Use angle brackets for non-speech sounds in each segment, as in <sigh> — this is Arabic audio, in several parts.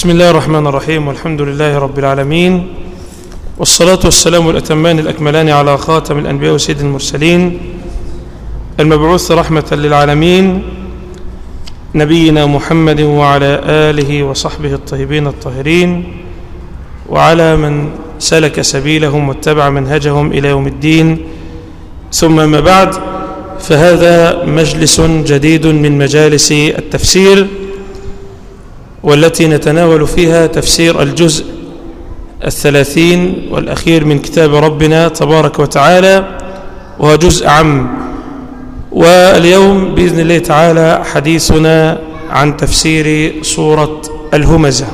بسم الله الرحمن الرحيم والحمد لله رب العالمين والصلاة والسلام الأتمان الأكملان على خاتم الأنبياء وسيد المرسلين المبعوث رحمة للعالمين نبينا محمد وعلى آله وصحبه الطيبين الطاهرين وعلى من سلك سبيلهم واتبع منهجهم إلى يوم الدين ثم ما بعد فهذا مجلس جديد من مجالس التفسير والتي نتناول فيها تفسير الجزء الثلاثين والأخير من كتاب ربنا تبارك وتعالى وهو جزء عام. واليوم بإذن الله تعالى حديثنا عن تفسير سورة الهمزة.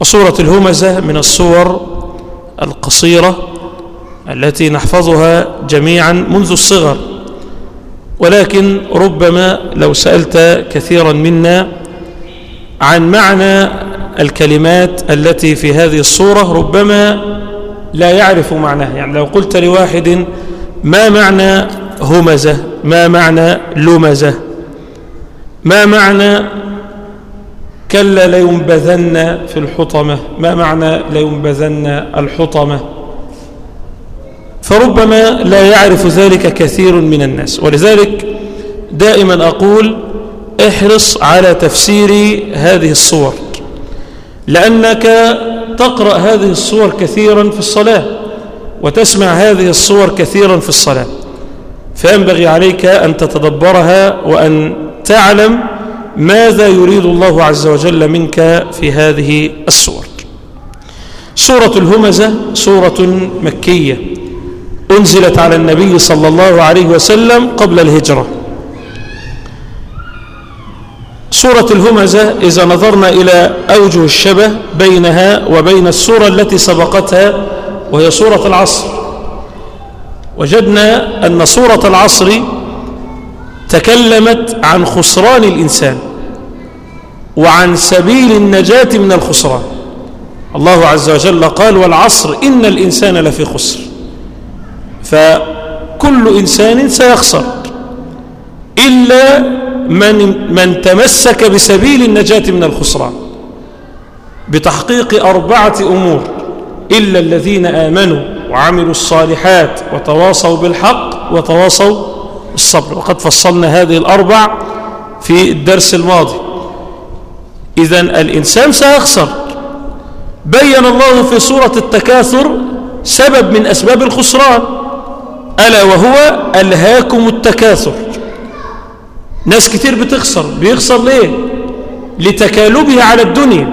وسورة الهمزة من الصور القصيرة التي نحفظها جميعا منذ الصغر. ولكن ربما لو سألت كثيرا منا عن معنى الكلمات التي في هذه الصورة ربما لا يعرف معناها. يعني لو قلت لواحد ما معنى همزة؟ ما معنى لمزة؟ ما معنى كلا لينبذن في الحطمة؟ ما معنى لينبذن الحطمة؟ فربما لا يعرف ذلك كثير من الناس. ولذلك دائما أقول احرص على تفسير هذه الصور لأنك تقرأ هذه الصور كثيرا في الصلاة وتسمع هذه الصور كثيرا في الصلاة. فينبغي عليك أن تتدبرها وأن تعلم ماذا يريد الله عز وجل منك في هذه الصور سورة الهمزة سورة مكية أنزلت على النبي صلى الله عليه وسلم قبل الهجرة. سورة الهمزة إذا نظرنا إلى أوجه الشبه بينها وبين السورة التي سبقتها وهي سورة العصر. وجدنا أن سورة العصر تكلمت عن خسران الإنسان وعن سبيل النجاة من الخسران. الله عز وجل قال والعصر إن الإنسان لفي خسر فكل إنسان سيخسر إلا من, من تمسك بسبيل النجاة من الخسران بتحقيق أربعة أمور إلا الذين آمنوا وعملوا الصالحات وتواصوا بالحق وتواصوا الصبر وقد فصلنا هذه الأربع في الدرس الماضي. إذا الإنسان سيخسر. بين الله في سورة التكاثر سبب من أسباب الخسران. ألا وهو ألهاكم التكاثر. ناس كتير بتخسر. بيخسر ليه؟ لتكالبه على الدنيا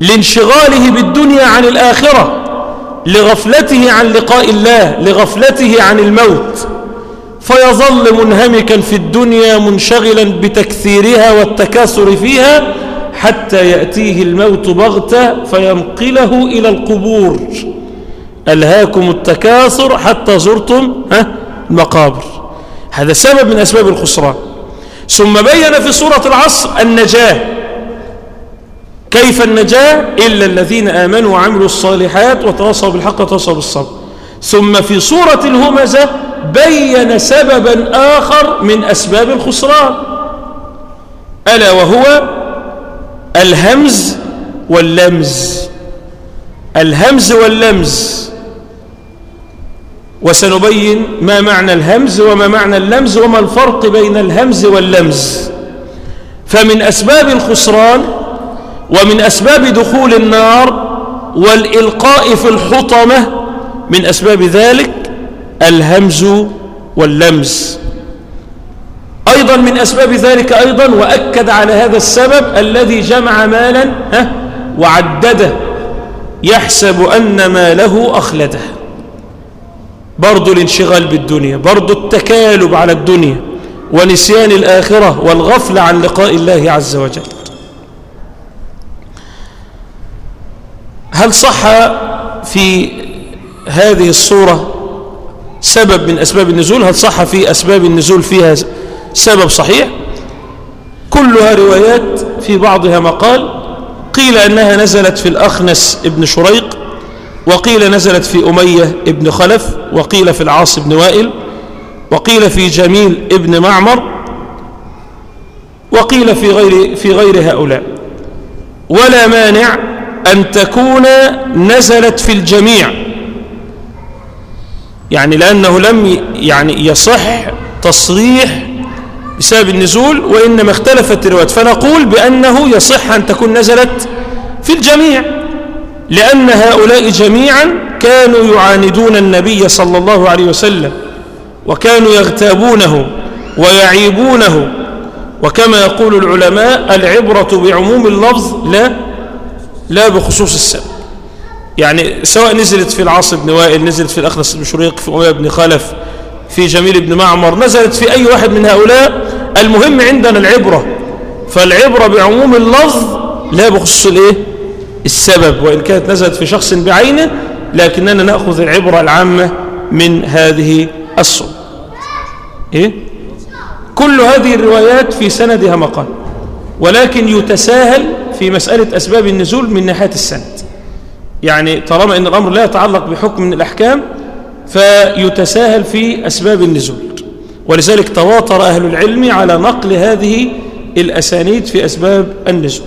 لانشغاله بالدنيا عن الآخرة لغفلته عن لقاء الله لغفلته عن الموت. فيظل منهمكا في الدنيا منشغلا بتكثيرها والتكاثر فيها حتى يأتيه الموت بغتة فينقله إلى القبور. ألهاكم التكاثر حتى زرتم المقابر. هذا سبب من أسباب الخسران. ثم بين في سورة العصر النجاة. كيف النجاة؟ إلا الذين آمنوا وعملوا الصالحات وتواصوا بالحق وتواصوا بالصبر. ثم في سورة الهمزة بين سببا آخر من أسباب الخسران. ألا وهو الهمز واللمز. الهمز واللمز. وسنبين ما معنى الهمز وما معنى اللمز وما الفرق بين الهمز واللمز. فمن أسباب الخسران ومن أسباب دخول النار والإلقاء في الحطمة من أسباب ذلك الهمز واللمز. أيضا من أسباب ذلك أيضا وأكد على هذا السبب الذي جمع مالا وعدده يحسب أن ماله أخلده. برضو الانشغال بالدنيا برضو التكالب على الدنيا ونسيان الآخرة والغفل عن لقاء الله عز وجل. هل صح في هذه الصورة سبب من أسباب النزول؟ هل صح في أسباب النزول فيها سبب صحيح؟ كلها روايات في بعضها مقال قيل أنها نزلت في الأخنس ابن شريق وقيل نزلت في أمية ابن خلف وقيل في العاص بن وائل وقيل في جميل ابن معمر وقيل في غير, في غير هؤلاء. ولا مانع أن تكون نزلت في الجميع. يعني لأنه لم يعني يصح تصريح بسبب النزول وإنما اختلفت الروايات. فنقول بأنه يصح أن تكون نزلت في الجميع. لأن هؤلاء جميعا كانوا يعاندون النبي صلى الله عليه وسلم وكانوا يغتابونه ويعيبونه. وكما يقول العلماء العبرة بعموم اللفظ لا لا بخصوص السبب. يعني سواء نزلت في العاص بن وائل نزلت في الأخنس بن شريق في أمية بن خلف في جميل بن معمر نزلت في أي واحد من هؤلاء. المهم عندنا العبرة. فالعبرة بعموم اللفظ لا بخصوص الإيه؟ السبب وإن كانت نزلت في شخص بعينه لكننا نأخذ العبرة العامة من هذه الصورة إيه؟ كل هذه الروايات في سندها مقال ولكن يتساهل في مسألة أسباب النزول من ناحية السند. يعني طالما أن الأمر لا يتعلق بحكم من الأحكام فيتساهل في أسباب النزول. ولذلك تواتر أهل العلم على نقل هذه الأسانيد في أسباب النزول.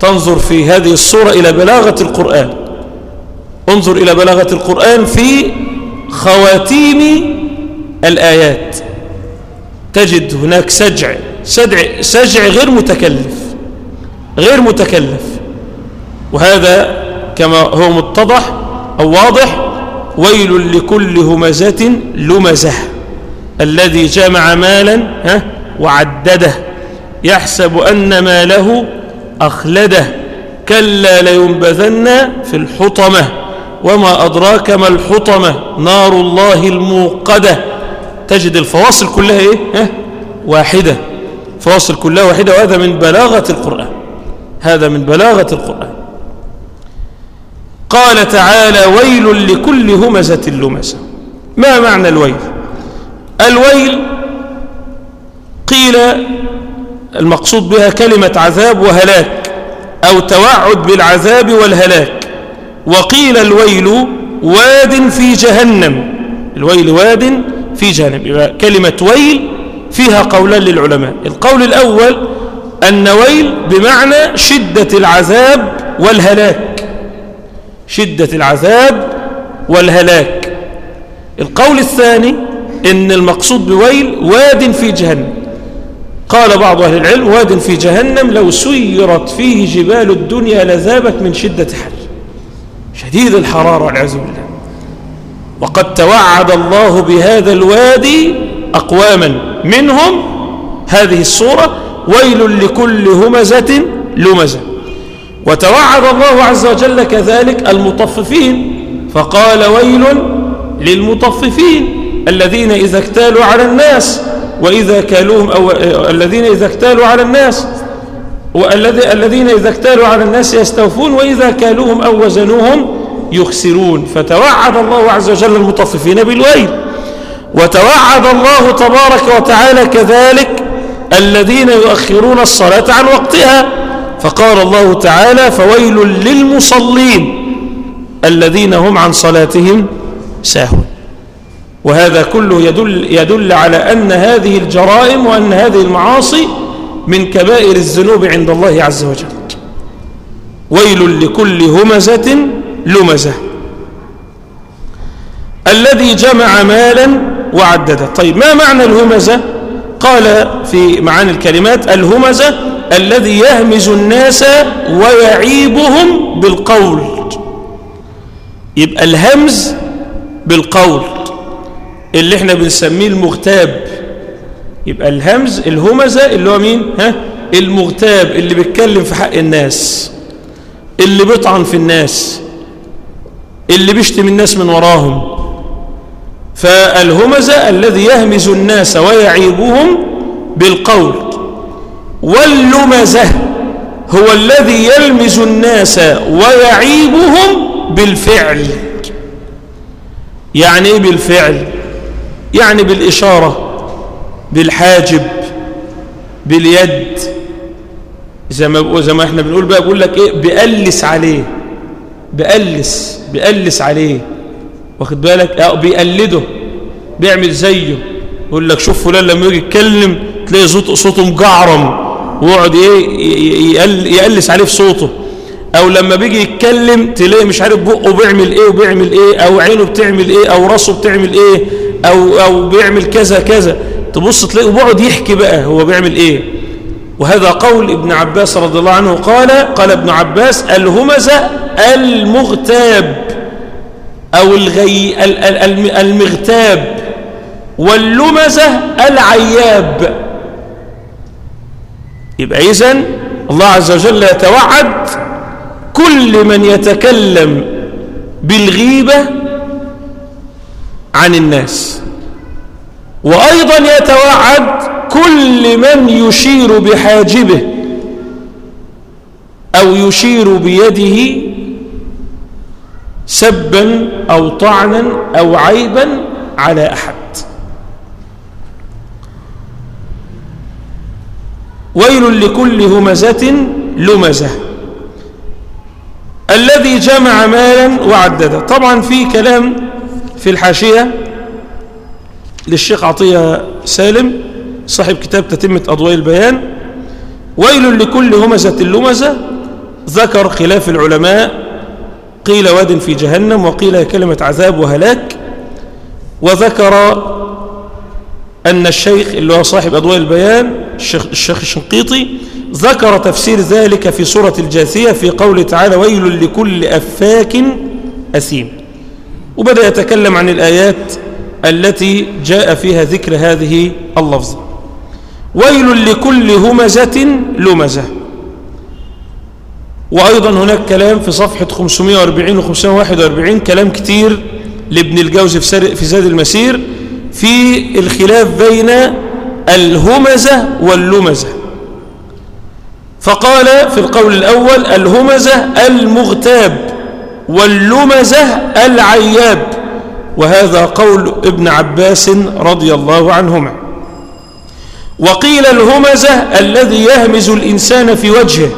تنظر في هذه الصورة إلى بلاغة القرآن. انظر إلى بلاغة القرآن في خواتيم الآيات. تجد هناك سجع سجع, سجع غير متكلف غير متكلف. وهذا كما هو متضح أو واضح ويل لكل همزة لمزة. الذي جمع مالا ها وعدده. يحسب أن ماله أخلده كلا لينبذن في الحطمة. وما أدراك ما الحطمة؟ نار الله الموقدة. تجد الفواصل كلها إيه؟ ها؟ واحدة. فواصل كلها واحدة وهذا من بلاغة القرآن. هذا من بلاغة القرآن. قال تعالى ويل لكل همزة لمزة. ما معنى الويل؟ الويل قيل المقصود بها كلمة عذاب وهلاك أو توعد بالعذاب والهلاك. وقيل الويل واد في جهنم. الويل واد في جهنم. يبقى كلمة ويل فيها قولان للعلماء. القول الأول أن ويل بمعنى شدة العذاب والهلاك. شدة العذاب والهلاك. القول الثاني إن المقصود بويل واد في جهنم. قال بعض أهل العلم واد في جهنم لو سيرت فيه جبال الدنيا لذابت من شدة حر. شديد الحرارة والعياذ بالله. وقد توعد الله بهذا الوادي أقواما منهم هذه الصورة ويل لكل همزة لمزة. وتوعد الله عز وجل كذلك المطففين فقال ويل للمطففين الذين إذا اكتالوا على الناس وإذا كالوهم أو الذين إذا اكتالوا على الناس الذين إذا اكتالوا على الناس يستوفون وإذا كالوهم أو وزنوهم يخسرون. فتوعد الله عز وجل المطففين بالويل. وتوعد الله تبارك وتعالى كذلك الذين يؤخرون الصلاة عن وقتها. فقال الله تعالى فويل للمصلين الذين هم عن صلاتهم ساهون. وهذا كله يدل, يدل على أن هذه الجرائم وأن هذه المعاصي من كبائر الذنوب عند الله عز وجل. ويل لكل همزة لمزة. الذي جمع مالا وعدده. طيب ما معنى الهمزة؟ قال في معاني الكلمات الهمزة الذي يهمز الناس ويعيبهم بالقول. يبقى الهمز بالقول. اللي إحنا بنسميه المغتاب. يبقى الهمز الهمزة اللي هو مين؟ ها؟ المغتاب اللي بيتكلم في حق الناس اللي بيطعن في الناس اللي بيشتم الناس من وراهم. فالهمزة الذي يهمز الناس ويعيبهم بالقول. واللمزة هو الذي يلمز الناس ويعيبهم بالفعل. يعني إيه بالفعل؟ يعني بالإشارة بالحاجب باليد. زي ما زي ما إحنا بنقول بقى بقول لك إيه؟ بيقلس عليه. بيقلس بيقلس عليه. واخد بالك؟ آه بيقلده بيعمل زيه. يقول لك شوف فلان لما يجي يتكلم تلاقي صوته صوته مجعرم. ويقعد إيه؟ يقلس عليه في صوته. أو لما بيجي يتكلم تلاقي مش عارف بقه بيعمل إيه وبيعمل إيه أو عينه بتعمل إيه أو راسه بتعمل إيه أو أو بيعمل كذا كذا. تبص تلاقيه بيقعد يحكي بقى هو بيعمل إيه. وهذا قول ابن عباس رضي الله عنه قال قال ابن عباس الهمزة المغتاب أو الغي المغتاب. واللمزة العياب. يبقى إذن الله عز وجل يتوعد كل من يتكلم بالغيبة عن الناس. وأيضا يتوعد كل من يشير بحاجبه أو يشير بيده سبا أو طعنا أو عيبا على أحد. ويل لكل همزة لمزة. الذي جمع مالا وعدده. طبعا في كلام في الحاشية للشيخ عطية سالم صاحب كتاب تتمة أضواء البيان. ويل لكل همزة لمزة ذكر خلاف العلماء. قيل واد في جهنم وقيل كلمة عذاب وهلاك. وذكر أن الشيخ اللي هو صاحب أضواء البيان الشيخ, الشيخ الشنقيطي ذكر تفسير ذلك في سورة الجاثية في قوله تعالى ويل لكل أفاك أثيم. وبدأ يتكلم عن الآيات التي جاء فيها ذكر هذه اللفظة ويل لكل همزة لمزة. وأيضا هناك كلام في صفحة 540 و 541 كلام كتير لابن الجوزي في زاد المسير في الخلاف بين الهمزة واللمزة. فقال في القول الأول الهمزة المغتاب واللمزة العياب وهذا قول ابن عباس رضي الله عنهما وقيل الهمزة الذي يهمز الإنسان في وجهه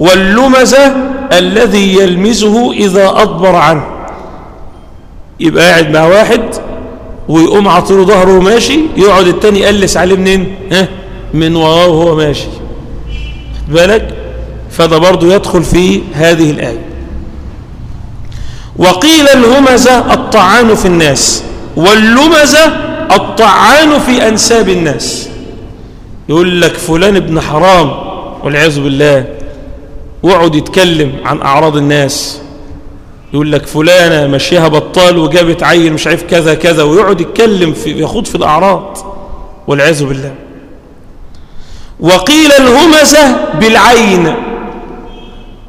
واللمزة الذي يلمزه إذا أضبر عنه يبقى قاعد مع واحد ويقوم عطيله ظهره وماشي يقعد التاني يقلس عليه منين؟ ها؟ من وراه وهو ماشي. بالك؟ فده برضو يدخل في هذه الآية. وقيل الهمزة الطعان في الناس واللمزة الطعان في أنساب الناس. يقول لك فلان ابن حرام والعياذ بالله وقعد يتكلم عن أعراض الناس. يقول لك فلانة مشيها بطال وجابت عين مش عارف كذا كذا ويقعد يتكلم في يخوض في الأعراض والعياذ بالله. وقيل الهمزة بالعين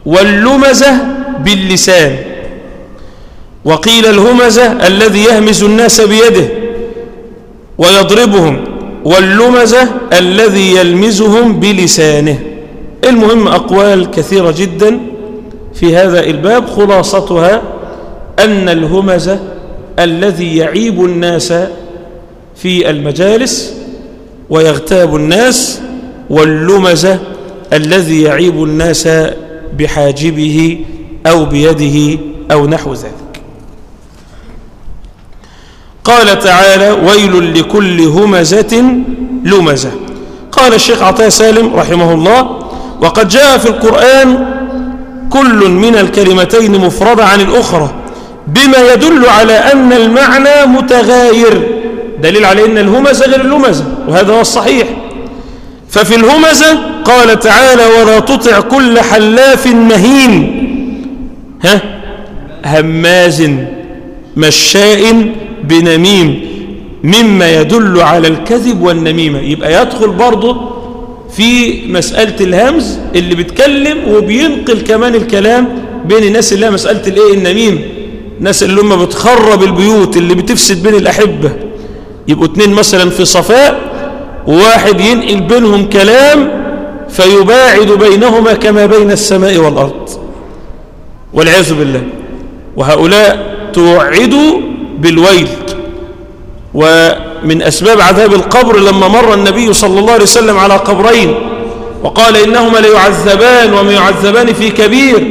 واللمزة باللسان. وقيل الهمزة الذي يهمز الناس بيده ويضربهم واللمزة الذي يلمزهم بلسانه. المهم أقوال كثيرة جدا في هذا الباب. خلاصتها أن الهمزة الذي يعيب الناس في المجالس ويغتاب الناس واللمزة الذي يعيب الناس بحاجبه أو بيده أو نحو ذلك. قال تعالى ويل لكل همزة لمزة قال الشيخ عطاء سالم رحمه الله وقد جاء في القرآن كل من الكلمتين مفردة عن الأخرى بما يدل على أن المعنى متغاير. دليل على أن الهمزة غير اللمزة وهذا هو الصحيح. ففي الهمزة قال تعالى ولا تطع كل حلاف مهين. ها؟ هماز مشاء بنميم مما يدل على الكذب والنميمة. يبقى يدخل برضه في مسألة الهمز اللي بيتكلم وبينقل كمان الكلام بين الناس اللي هي مسألة الإيه؟ النميم. الناس اللي هم بتخرب البيوت اللي بتفسد بين الأحبة. يبقوا اتنين مثلا في صفاء وواحد ينقل بينهم كلام فيباعد بينهما كما بين السماء والأرض. والعياذ بالله. وهؤلاء توعدوا بالويل. ومن أسباب عذاب القبر لما مر النبي صلى الله عليه وسلم على قبرين وقال إنهما ليعذبان وما يعذبان في كبير.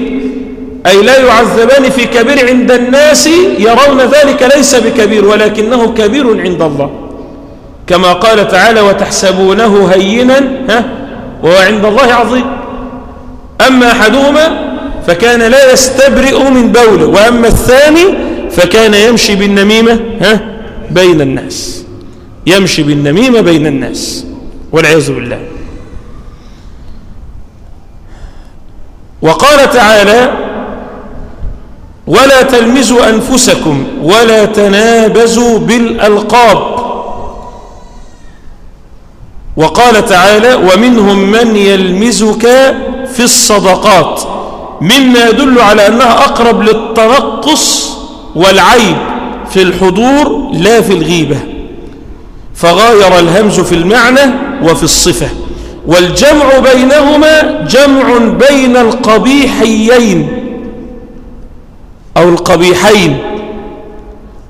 أي لا يعذبان في كبير عند الناس يرون ذلك ليس بكبير ولكنه كبير عند الله. كما قال تعالى وتحسبونه هينا ها؟ وهو عند الله عظيم. أما أحدهما فكان لا يستبرئ من بوله وأما الثاني فكان يمشي بالنميمة ها؟ بين الناس. يمشي بالنميمة بين الناس والعياذ بالله. وقال تعالى ولا تلمزوا أنفسكم ولا تنابزوا بالألقاب. وقال تعالى ومنهم من يلمزك في الصدقات مما يدل على أنها أقرب للتنقص والعيب في الحضور لا في الغيبة. فغاير الهمز في المعنى وفي الصفة. والجمع بينهما جمع بين القبيحيين أو القبيحين.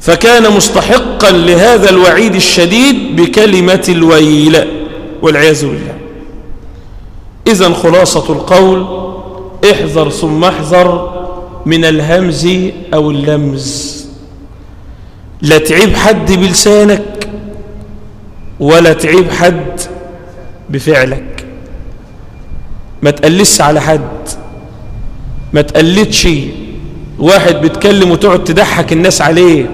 فكان مستحقا لهذا الوعيد الشديد بكلمة الويل. والعياذ بالله. إذا خلاصة القول احذر ثم احذر من الهمز أو اللمز. لا تعيب حد بلسانك ولا تعيب حد بفعلك. ما تقلس على حد. ما تقلدش. واحد بيتكلم وتقعد تضحك الناس عليه.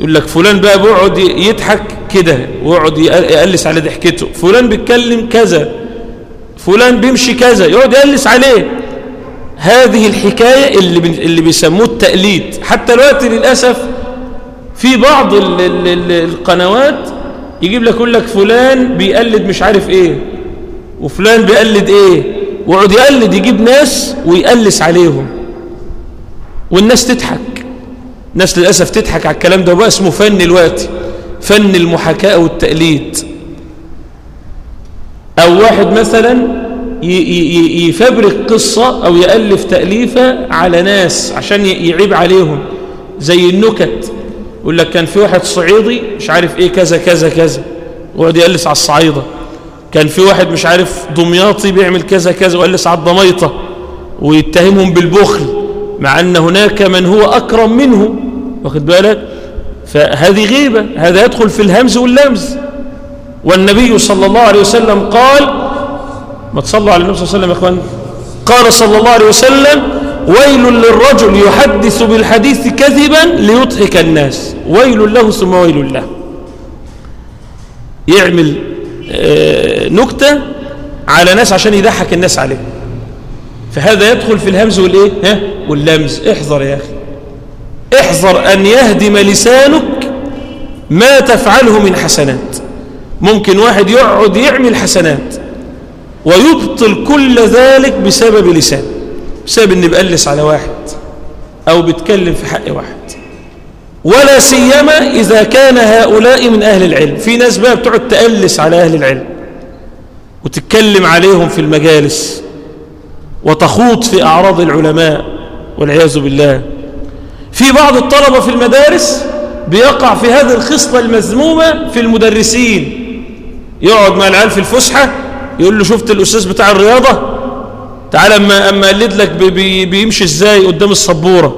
يقول لك فلان بقى بيقعد يضحك كده ويقعد يقلس على ضحكته. فلان بيتكلم كذا فلان بيمشي كذا يقعد يقلس عليه. هذه الحكاية اللي اللي بيسموه التقليد. حتى الوقت للأسف في بعض ال ال ال القنوات يجيب لك يقول لك فلان بيقلد مش عارف إيه وفلان بيقلد إيه. ويقعد يقلد يجيب ناس ويقلس عليهم والناس تضحك. الناس للأسف تضحك على الكلام ده وبقى اسمه فن الوقت فن المحاكاة والتقليد. أو واحد مثلا يفبرك قصة أو يألف تأليفة على ناس عشان يعيب عليهم زي النكت يقول لك كان في واحد صعيدي مش عارف إيه كذا كذا كذا وقعد يقلس على الصعيدة كان في واحد مش عارف دمياطي بيعمل كذا كذا وقلس على الضميطة ويتهمهم بالبخل. مع أن هناك من هو أكرم منه واخد بالك؟ فهذه غيبة هذا يدخل في الهمز واللمز. والنبي صلى الله عليه وسلم قال ما تصلوا على النبي صلى الله عليه وسلم يا إخوان؟ قال صلى الله عليه وسلم ويل للرجل يحدث بالحديث كذبا ليضحك الناس. ويل له ثم ويل له. يعمل نكتة على ناس عشان يضحك الناس عليه. فهذا يدخل في الهمز والإيه؟ ها؟ واللمز. احذر يا أخي. احذر أن يهدم لسانك ما تفعله من حسنات. ممكن واحد يقعد يعمل حسنات ويبطل كل ذلك بسبب لسان بسبب ان بقلس على واحد أو بيتكلم في حق واحد. ولا سيما إذا كان هؤلاء من أهل العلم. في ناس بقى بتقعد تقلس على أهل العلم وتتكلم عليهم في المجالس. وتخوض في أعراض العلماء والعياذ بالله. في بعض الطلبة في المدارس بيقع في هذه الخصلة المذمومة في المدرسين. يقعد مع العيال في الفسحة يقول له شفت الأستاذ بتاع الرياضة؟ تعال أما, أما قلد لك بي بيمشي إزاي قدام السبورة؟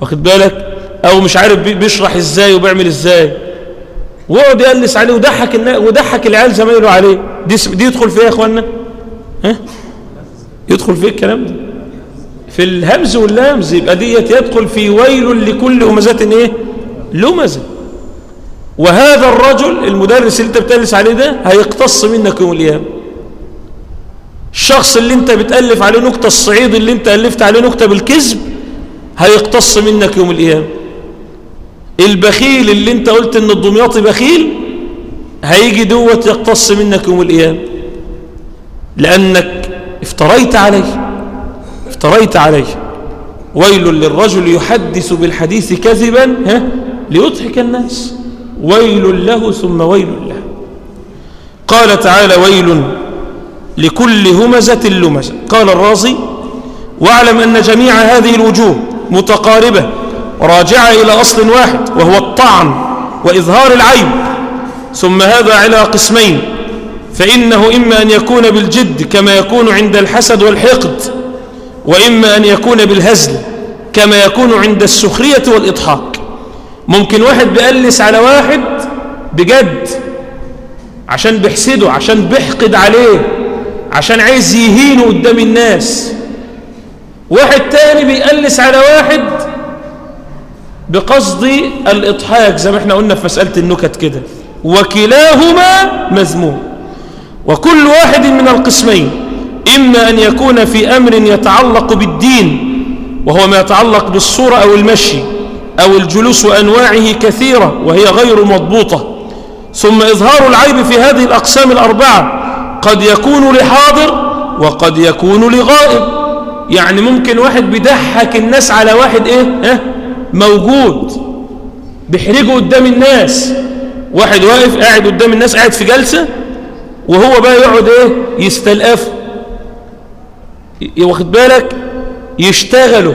واخد بالك؟ أو مش عارف بيشرح إزاي وبيعمل إزاي. ويقعد يقلس عليه وضحك وضحك العيال زمايله عليه. دي, دي يدخل فيها يا إخوانا ها؟ يدخل فيه الكلام ده. في الهمز واللامز يبقى ديت يدخل في ويل لكل همزات إيه؟ لمزة. وهذا الرجل المدرس اللي أنت بتألس عليه ده هيقتص منك يوم القيامة. الشخص اللي أنت بتألف عليه نكتة الصعيد اللي أنت ألفت عليه نكتة بالكذب هيقتص منك يوم القيامة. البخيل اللي أنت قلت إن الدمياطي بخيل هيجي دوت يقتص منك يوم القيامة. لأنك افتريت عليه. افتريت عليه. ويل للرجل يحدث بالحديث كذبا ها؟ ليضحك الناس. ويل له ثم ويل له. قال تعالى ويل لكل همزة لمزة. قال الرازي واعلم أن جميع هذه الوجوه متقاربة. راجعة إلى أصل واحد وهو الطعن وإظهار العيب. ثم هذا على قسمين. فإنه إما أن يكون بالجد كما يكون عند الحسد والحقد وإما أن يكون بالهزل كما يكون عند السخرية والإضحاك. ممكن واحد بيقلس على واحد بجد عشان بيحسده عشان بيحقد عليه عشان عايز يهينه قدام الناس. واحد تاني بيقلس على واحد بقصد الإضحاك زي ما إحنا قلنا في مسألة النكت كده. وكلاهما مذموم. وكل واحد من القسمين إما أن يكون في أمر يتعلق بالدين وهو ما يتعلق بالصورة أو المشي أو الجلوس وأنواعه كثيرة وهي غير مضبوطة ثم إظهار العيب في هذه الأقسام الأربعة قد يكون لحاضر وقد يكون لغائب يعني ممكن واحد بيضحك الناس على واحد إيه؟ إيه؟ موجود بيحرجه قدام الناس واحد واقف قاعد قدام الناس قاعد في جلسة وهو بقى يقعد إيه؟ يستلقف واخد بالك؟ يشتغلوا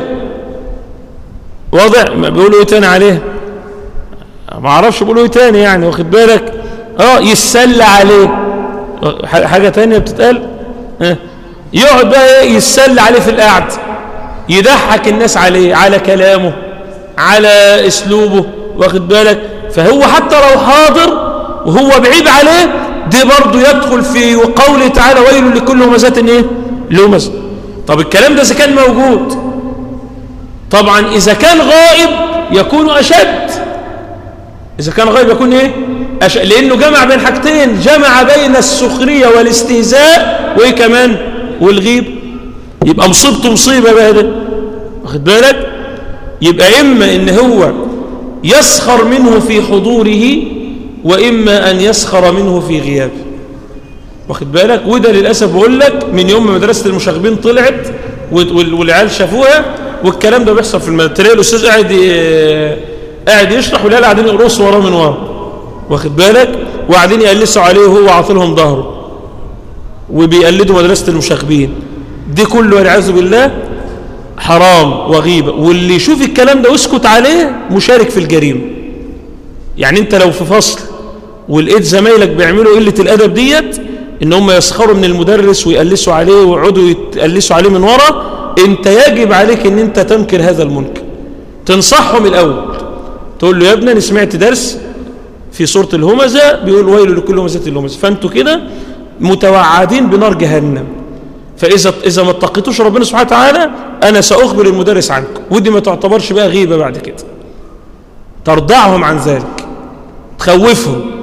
واضح؟ ما بيقولوا إيه تاني عليه؟ ما أعرفش بيقولوا إيه تاني يعني واخد بالك؟ آه يتسلى عليه. حاجة تانية بتتقال؟ آه. يقعد بقى إيه؟ يتسلى عليه في القعد. يضحك الناس عليه على كلامه على أسلوبه واخد بالك؟ فهو حتى لو حاضر وهو بعيد عليه دي برضه يدخل في قوله تعالى ويل لكل همزة إيه؟ لهمزة. طب الكلام ده إذا كان موجود. طبعا إذا كان غائب يكون أشد. إذا كان غائب يكون إيه؟ أشد. لأنه جمع بين حاجتين. جمع بين السخرية والاستهزاء وإيه كمان؟ والغيب. يبقى مصيبته مصيبة بقى ده واخد بالك؟ يبقى إما إن هو يسخر منه في حضوره وإما أن يسخر منه في غيابه واخد بالك؟ وده للأسف بقول لك من يوم مدرسة المشاغبين طلعت والعيال شافوها والكلام ده بيحصل في المدرسة. تلاقي الأستاذ قاعد قاعد يشرح والعيال قاعدين يقرصوا وراه من ورا. واخد بالك؟ وقاعدين يقلسوا عليه وهو عاطلهم ظهره. وبيقلدوا مدرسة المشاغبين. دي كله والعياذ بالله حرام وغيبة واللي يشوف الكلام ده ويسكت عليه مشارك في الجريمة. يعني انت لو في فصل ولقيت زمايلك بيعملوا قلة الأدب ديت إن هم يسخروا من المدرس ويقلسوا عليه ويقعدوا يتقلسوا عليه من ورا. أنت يجب عليك إن أنت تنكر هذا المنكر. تنصحهم الأول. تقول له يا ابني أنا سمعت درس في سورة الهمزة بيقول ويل لكل همزة الهمزة فأنتوا كده متوعدين بنار جهنم. فإذا إذا ما اتقيتوش ربنا سبحانه وتعالى أنا سأخبر المدرس عنكم. ودي ما تعتبرش بقى غيبة بعد كده. ترضعهم عن ذلك. تخوفهم.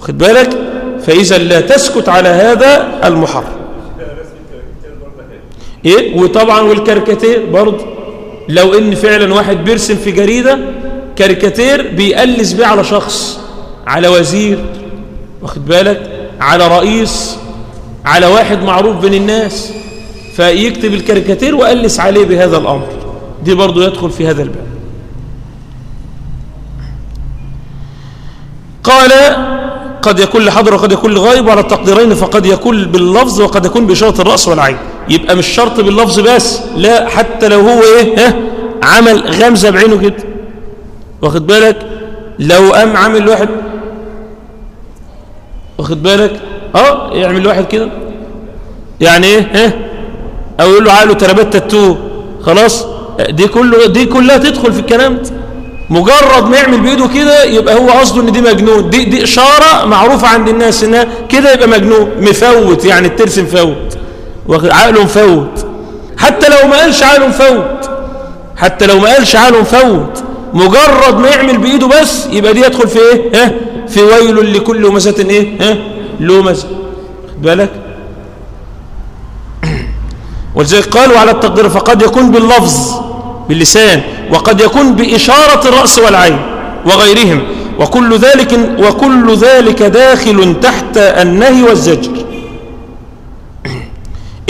واخد بالك؟ فإذا لا تسكت على هذا المحرم. إيه؟ وطبعا والكاريكاتير برضه. لو إن فعلا واحد بيرسم في جريدة كاريكاتير بيقلس بيه على شخص على وزير واخد بالك؟ على رئيس على واحد معروف بين الناس. فيكتب الكاريكاتير وألس عليه بهذا الأمر. دي برضو يدخل في هذا الباب. قال قد يكون لحضر وقد يكون لغائب على التقديرين فقد يكون باللفظ وقد يكون بإشارة الرأس والعين. يبقى مش شرط باللفظ بس لا حتى لو هو إيه؟ ها؟ عمل غمزة بعينه كده واخد بالك؟ لو قام عامل واحد واخد بالك؟ آه يعمل واحد كده. يعني إيه؟ ها؟ أو يقول له عقله تربت تاتو خلاص؟ دي كله دي كلها تدخل في الكلام. ده مجرد ما يعمل بايده كده يبقى هو قصده إن دي مجنون. دي دي إشارة معروفة عند الناس إنها كده يبقى مجنون. مفوت يعني الترس مفوت. عقله مفوت. حتى لو ما قالش عقله مفوت. حتى لو ما قالش عقله مفوت. مجرد ما يعمل بإيده بس يبقى دي يدخل في إيه؟ ها؟ في ويل لكل همزه إيه؟ ها؟ لومز. بالك؟ <clears throat> ولذلك قالوا على التقدير فقد يكون باللفظ. باللسان وقد يكون بإشارة الرأس والعين وغيرهم. وكل ذلك وكل ذلك داخل تحت النهي والزجر.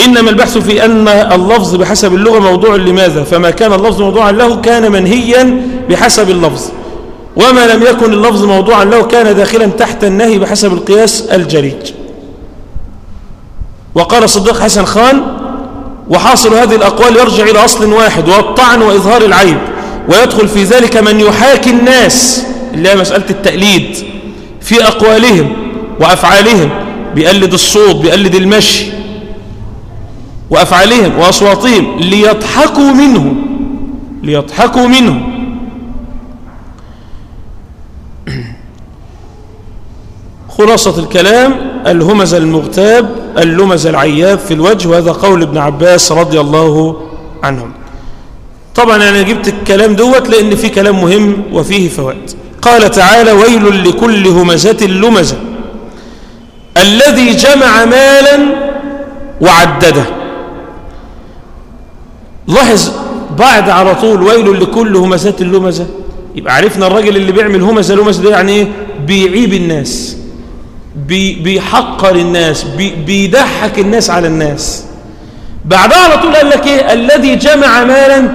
إنما البحث في أن اللفظ بحسب اللغة موضوع لماذا؟ فما كان اللفظ موضوعا له كان منهيا بحسب اللفظ. وما لم يكن اللفظ موضوعا له كان داخلا تحت النهي بحسب القياس الجريج. وقال صديق حسن خان وحاصل هذه الأقوال يرجع إلى أصل واحد وهو الطعن وإظهار العيب ويدخل في ذلك من يحاكي الناس اللي هي مسألة التقليد في أقوالهم وأفعالهم بيقلد الصوت بيقلد المشي وأفعالهم وأصواتهم ليضحكوا منه ليضحكوا منه. <clears throat> خلاصة الكلام الهمز المغتاب اللمز العياب في الوجه وهذا قول ابن عباس رضي الله عنهم. طبعا أنا جبت الكلام دوت لأن فيه كلام مهم وفيه فوائد. قال تعالى ويل لكل همزة لمزة. الذي جمع مالا وعدده. لاحظ بعد على طول ويل لكل همزة لمزة. يبقى عرفنا الراجل اللي بيعمل همزة لمزة ده يعني إيه؟ بيعيب الناس. بي بيحقر الناس بي بيضحك الناس على الناس. بعدها على طول قال لك إيه؟ الذي جمع مالا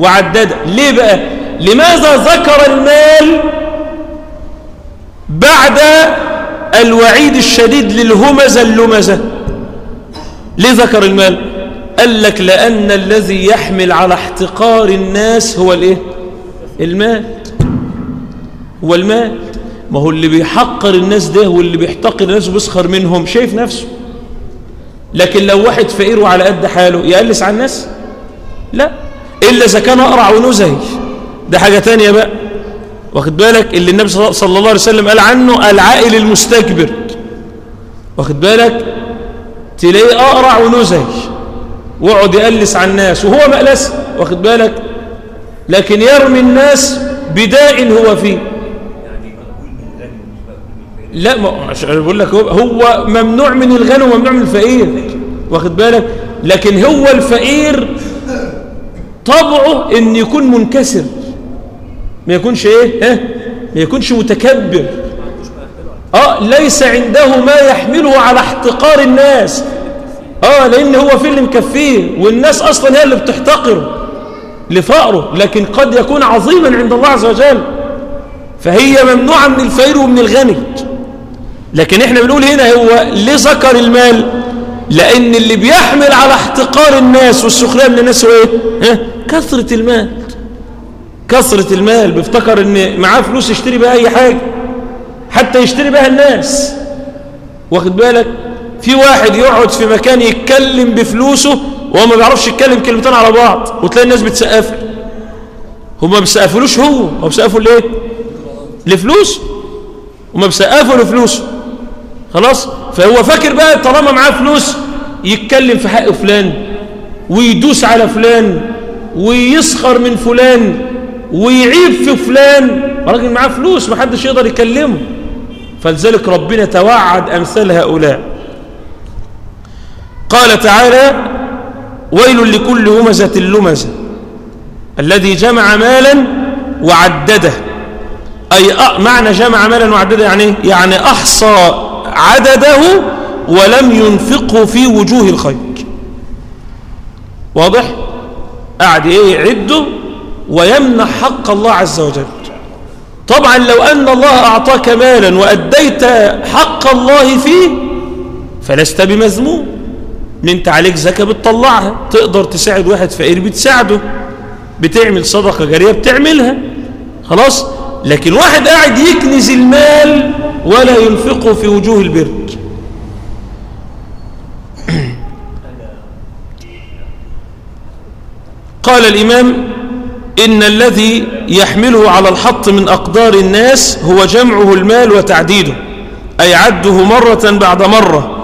وعدده. ليه بقى؟ لماذا ذكر المال بعد الوعيد الشديد للهمزة اللمزة؟ ليه ذكر المال؟ قال لك لأن الذي يحمل على احتقار الناس هو الإيه؟ المال. هو المال. ما هو اللي بيحقر الناس ده واللي بيحتقر الناس وبيسخر منهم شايف نفسه. لكن لو واحد فقير وعلى قد حاله يقلس على الناس؟ لا. إلا إذا كان أقرع ونزهي. ده حاجة تانية بقى. واخد بالك؟ اللي النبي صلى الله عليه وسلم قال عنه العائل المستكبر. واخد بالك؟ تلاقيه أقرع ونزهي. ويقعد يقلس على الناس وهو مقلس واخد بالك؟ لكن يرمي الناس بداء هو فيه. لا ما بقول لك هو ممنوع من الغني وممنوع من الفقير واخد بالك؟ لكن هو الفقير طبعه إن يكون منكسر ما يكونش إيه؟ ها؟ ما يكونش متكبر. آه ليس عنده ما يحمله على احتقار الناس. آه لأن هو في اللي مكفيه والناس أصلا هي اللي بتحتقره لفقره لكن قد يكون عظيما عند الله عز وجل. فهي ممنوعة من الفقير ومن الغني. لكن إحنا بنقول هنا هو ليه ذكر المال لأن اللي بيحمل على احتقار الناس والسخرية من الناس هو إيه؟ ها؟ كثرة المال. كثرة المال بيفتكر إن معاه فلوس يشتري بها أي حاجة حتى يشتري بها الناس. واخد بالك؟ في واحد يقعد في مكان يتكلم بفلوسه وهو ما بيعرفش يتكلم كلمتين على بعض وتلاقي الناس بتسقف هم ما بيسقفلوش هو هو بيسقفوا ليه لفلوس. وما بيسقفوا لفلوسه. خلاص؟ فهو فاكر بقى طالما معاه فلوس يتكلم في حق فلان ويدوس على فلان ويسخر من فلان ويعيب في فلان. راجل معاه فلوس ما حدش يقدر يكلمه. فلذلك ربنا توعد أمثال هؤلاء. قال تعالى ويل لكل همزة لمزة الذي جمع مالا وعدده. أي معنى جمع مالا وعدده يعني يعني أحصى عدده ولم ينفقه في وجوه الخير. واضح؟ قاعد إيه يعده ويمنح حق الله عز وجل. طبعا لو أن الله أعطاك مالا وأديت حق الله فيه فلست بمذموم. ان انت عليك زكاة بتطلعها تقدر تساعد واحد فقير بتساعده بتعمل صدقة جارية بتعملها. خلاص؟ لكن واحد قاعد يكنز المال ولا ينفقه في وجوه البر. قال الإمام إن الذي يحمله على الحط من أقدار الناس هو جمعه المال وتعديده أي عده مرة بعد مرة.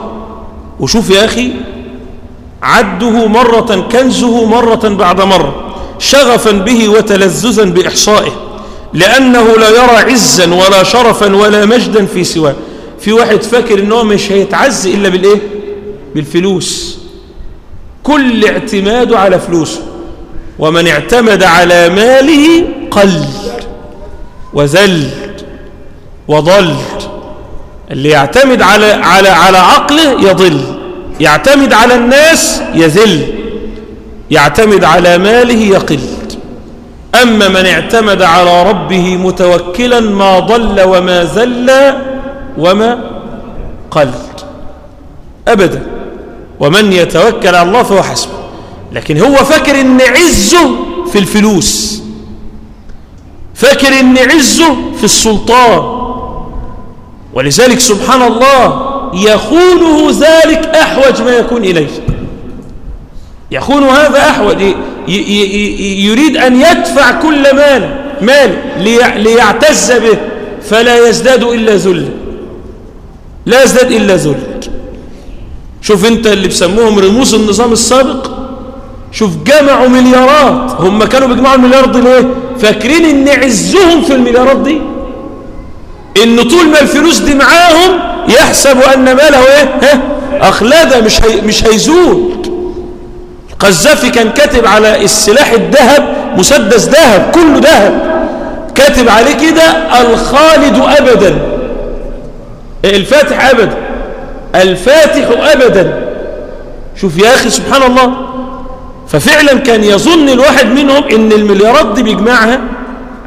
وشوف يا أخي عده مرة كنزه مرة بعد مرة شغفا به وتلذذا بإحصائه. لأنه لا يرى عزا ولا شرفا ولا مجدا في سواه. في واحد فاكر أنه مش هيتعز إلا بالإيه؟ بالفلوس. كل اعتماده على فلوسه. ومن اعتمد على ماله قل وذل وضل. اللي يعتمد على على على عقله يضل. يعتمد على الناس يذل. يعتمد على ماله يقل. أما من اعتمد على ربه متوكلا ما ضل وما زل وما قل. أبدا. ومن يتوكل على الله فهو حسبه. لكن هو فاكر إن عزه في الفلوس. فاكر إن عزه في السلطان. ولذلك سبحان الله يخونه ذلك أحوج ما يكون إليه. يخون هذا أحوج. يريد أن يدفع كل مال مال ليعتز به فلا يزداد إلا ذل. لا يزداد إلا ذل. شوف أنت اللي بسموهم رموز النظام السابق؟ شوف جمعوا مليارات. هم كانوا بيجمعوا المليار دي ليه؟ فاكرين إن عزهم في المليارات دي؟ إن طول ما الفلوس دي معاهم يحسب أن ماله إيه؟ ها؟ اخلده مش هي مش هيزول. القذافي كان كاتب على السلاح الذهب مسدس ذهب كله ذهب. كاتب عليه كده الخالد ابدا. الفاتح ابدا. الفاتح ابدا. شوف يا أخي سبحان الله. ففعلا كان يظن الواحد منهم إن المليارات دي بيجمعها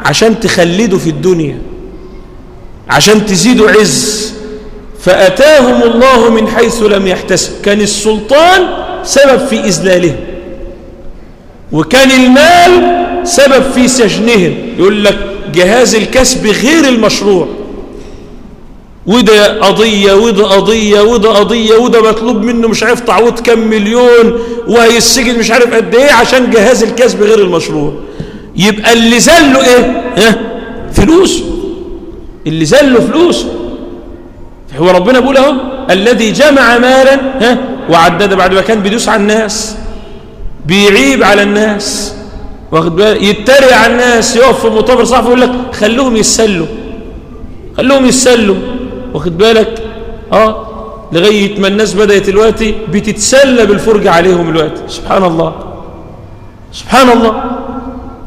عشان تخلده في الدنيا عشان تزيدوا عز. فأتاهم الله من حيث لم يحتسب. كان السلطان سبب في إذلالهم وكان المال سبب في سجنهم. يقول لك جهاز الكسب غير المشروع. وده قضية وده قضية وده قضية وده مطلوب منه مش عارف تعويض كم مليون وهيسجن مش عارف قد إيه عشان جهاز الكسب غير المشروع. يبقى اللي زله إيه؟ ها؟ فلوسه اللي زله فلوسه هو ربنا بيقول أهو الذي جمع مالا ها؟ وعدد بعد ما كان بيدوس على الناس بيعيب على الناس واخد بالك يتريق على الناس يقف في المؤتمر صحفي يقول لك خلوهم يتسلوا خلوهم يتسلوا واخد بالك؟ آه لغاية ما الناس بدأت دلوقتي بتتسلى بالفرجة عليهم دلوقتي. سبحان الله سبحان الله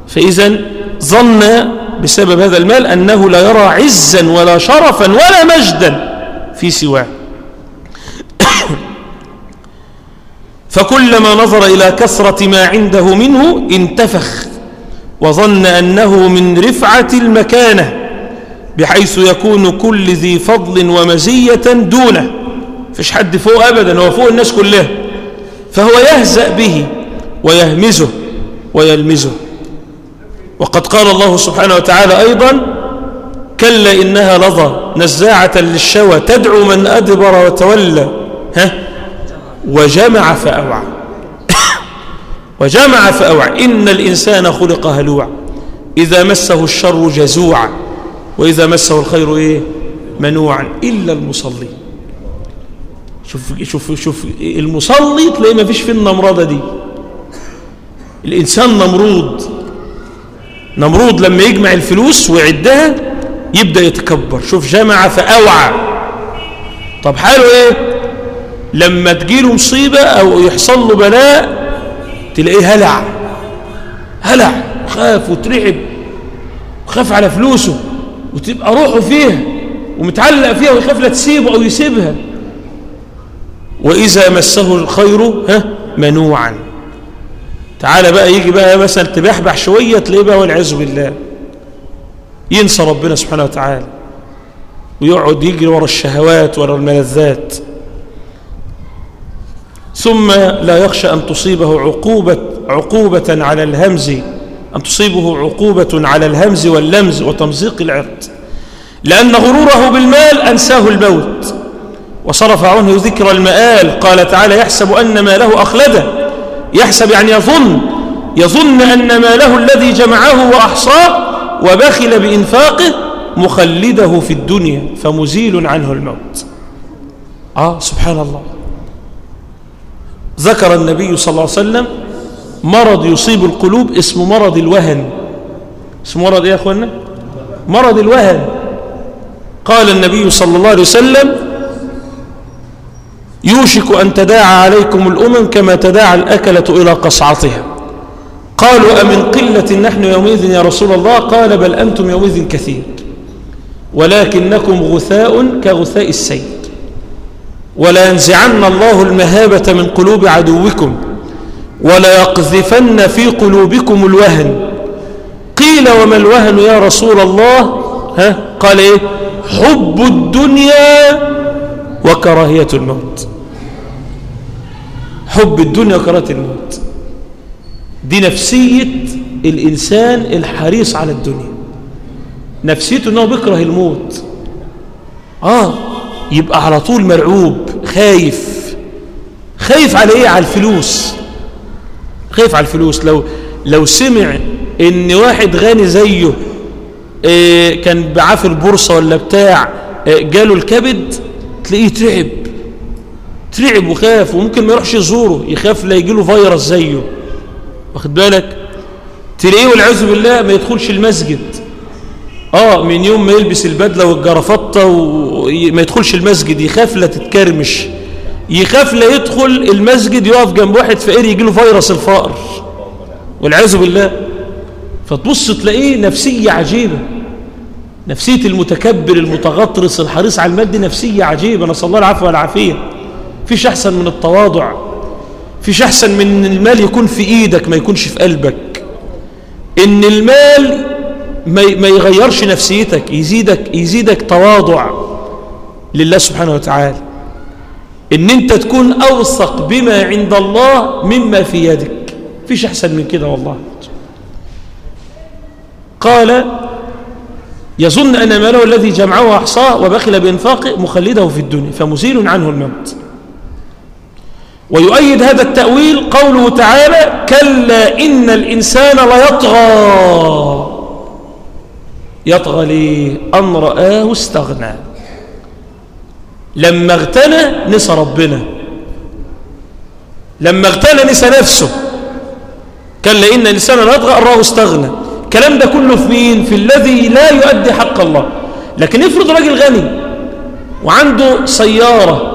فإذا ظن بسبب هذا المال أنه لا يرى عزا ولا شرفا ولا مجدا في سواه. فكلما نظر إلى كثرة ما عنده منه انتفخ وظن أنه من رفعة المكانة بحيث يكون كل ذي فضل ومزية دونه. فيش حد فوق أبدا هو فوق الناس كلها. فهو يهزأ به ويهمزه ويلمزه. وقد قال الله سبحانه وتعالى أيضا كلا إنها لظى نزاعة للشوى تدعو من أدبر وتولى. ها؟ وجمع فأوعى. وجمع فأوعى. إن الإنسان خلق هلوعا. إذا مسه الشر جزوعا. وإذا مسه الخير إيه؟ منوعا. إلا المصلي. شوف شوف شوف المصلي تلاقي ما فيش في النمرضة دي. الإنسان نمرود. نمرود لما يجمع الفلوس ويعدها يبدأ يتكبر. شوف جمع فأوعى. طب حاله إيه؟ لما تجيله مصيبة أو يحصل له بلاء تلاقيه هلع. هلع خاف وترعب وخاف على فلوسه وتبقى روحه فيها ومتعلق فيها ويخاف لا تسيبه أو يسيبها. وإذا مسه الخير ها منوعا. تعالى بقى يجي بقى مثلا تبحبح شوية تلاقيه بقى والعياذ بالله. ينسى ربنا سبحانه وتعالى. ويقعد يجري ورا الشهوات ورا الملذات. ثم لا يخشى أن تصيبه عقوبة عقوبة على الهمز أن تصيبه عقوبة على الهمز واللمز وتمزيق العرض. لأن غروره بالمال أنساه الموت. وصرف عنه ذكر المآل قال تعالى يحسب أن ماله أخلده. يحسب يعني يظن يظن أن ماله الذي جمعه وأحصاه وبخل بإنفاقه مخلده في الدنيا فمزيل عنه الموت. آه سبحان الله. ذكر النبي صلى الله عليه وسلم مرض يصيب القلوب اسمه مرض الوهن. اسمه مرض إيه يا أخوانا؟ مرض الوهن. قال النبي صلى الله عليه وسلم يوشك أن تداعى عليكم الأمم كما تداعى الأكلة إلى قصعتها. قالوا أمن قلة نحن يومئذ يا رسول الله؟ قال بل أنتم يومئذ كثير. ولكنكم غثاء كغثاء السيل. ولا ينزعن الله المهابة من قلوب عدوكم ولا يقذفن في قلوبكم الوهن. قيل وما الوهن يا رسول الله؟ ها؟ قال إيه؟ حب الدنيا وكراهية الموت. حب الدنيا وكراهة الموت. دي نفسية الإنسان الحريص على الدنيا. نفسيته أنه بيكره الموت. آه يبقى على طول مرعوب. خايف. خايف على إيه؟ على الفلوس. خايف على الفلوس. لو لو سمع إن واحد غني زيه إيه كان في البورصة ولا بتاع إيه جاله الكبد تلاقيه ترعب ترعب وخاف وممكن ما يروحش يزوره يخاف لا يجي له فيروس زيه. واخد بالك؟ تلاقيه والعياذ بالله ما يدخلش المسجد. آه من يوم ما يلبس البدلة والجرافطة وما يدخلش المسجد يخاف لا تتكرمش. يخاف لا يدخل المسجد يقف جنب واحد فقير يجي له فيروس الفقر. والعياذ بالله. فتبص تلاقيه نفسية عجيبة. نفسية المتكبر المتغطرس الحريص على المادة نفسية عجيبة. نسأل الله العفو والعافية. فيش أحسن من التواضع. فيش أحسن من المال يكون في إيدك ما يكونش في قلبك. إن المال ما يغيرش نفسيتك يزيدك, يزيدك تواضع لله سبحانه وتعالى. إن أنت تكون أوثق بما عند الله مما في يدك. فيش أحسن من كده والله. قال يظن أن ماله الذي جمعه وأحصاه وبخل بإنفاقه مخلده في الدنيا فمزيل عنه الموت. ويؤيد هذا التأويل قوله تعالى كلا إن الإنسان ليطغى. يطغى ليه أن رآه استغنى. لما اغتنى نسى ربنا. لما اغتنى نسى نفسه. كلا إن الإنسان لا يطغى الله استغنى. الكلام ده كله في مين؟ في الذي لا يؤدي حق الله. لكن افرض راجل غني وعنده سيارة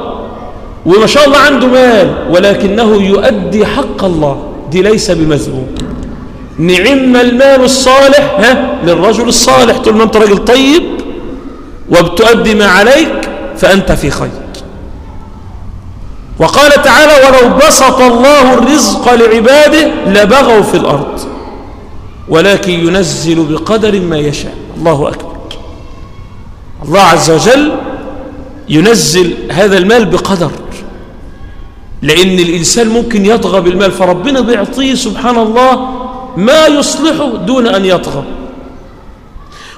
وما شاء الله عنده مال ولكنه يؤدي حق الله دي ليس بمذموم نعم المال الصالح ها للرجل الصالح. طول ما أنت راجل طيب وبتؤدي ما عليك فأنت في خير. وقال تعالى ولو بسط الله الرزق لعباده لبغوا في الأرض ولكن ينزل بقدر ما يشاء. الله أكبر. الله عز وجل ينزل هذا المال بقدر لأن الإنسان ممكن يطغى بالمال فربنا بيعطيه سبحان الله ما يصلحه دون أن يطغى.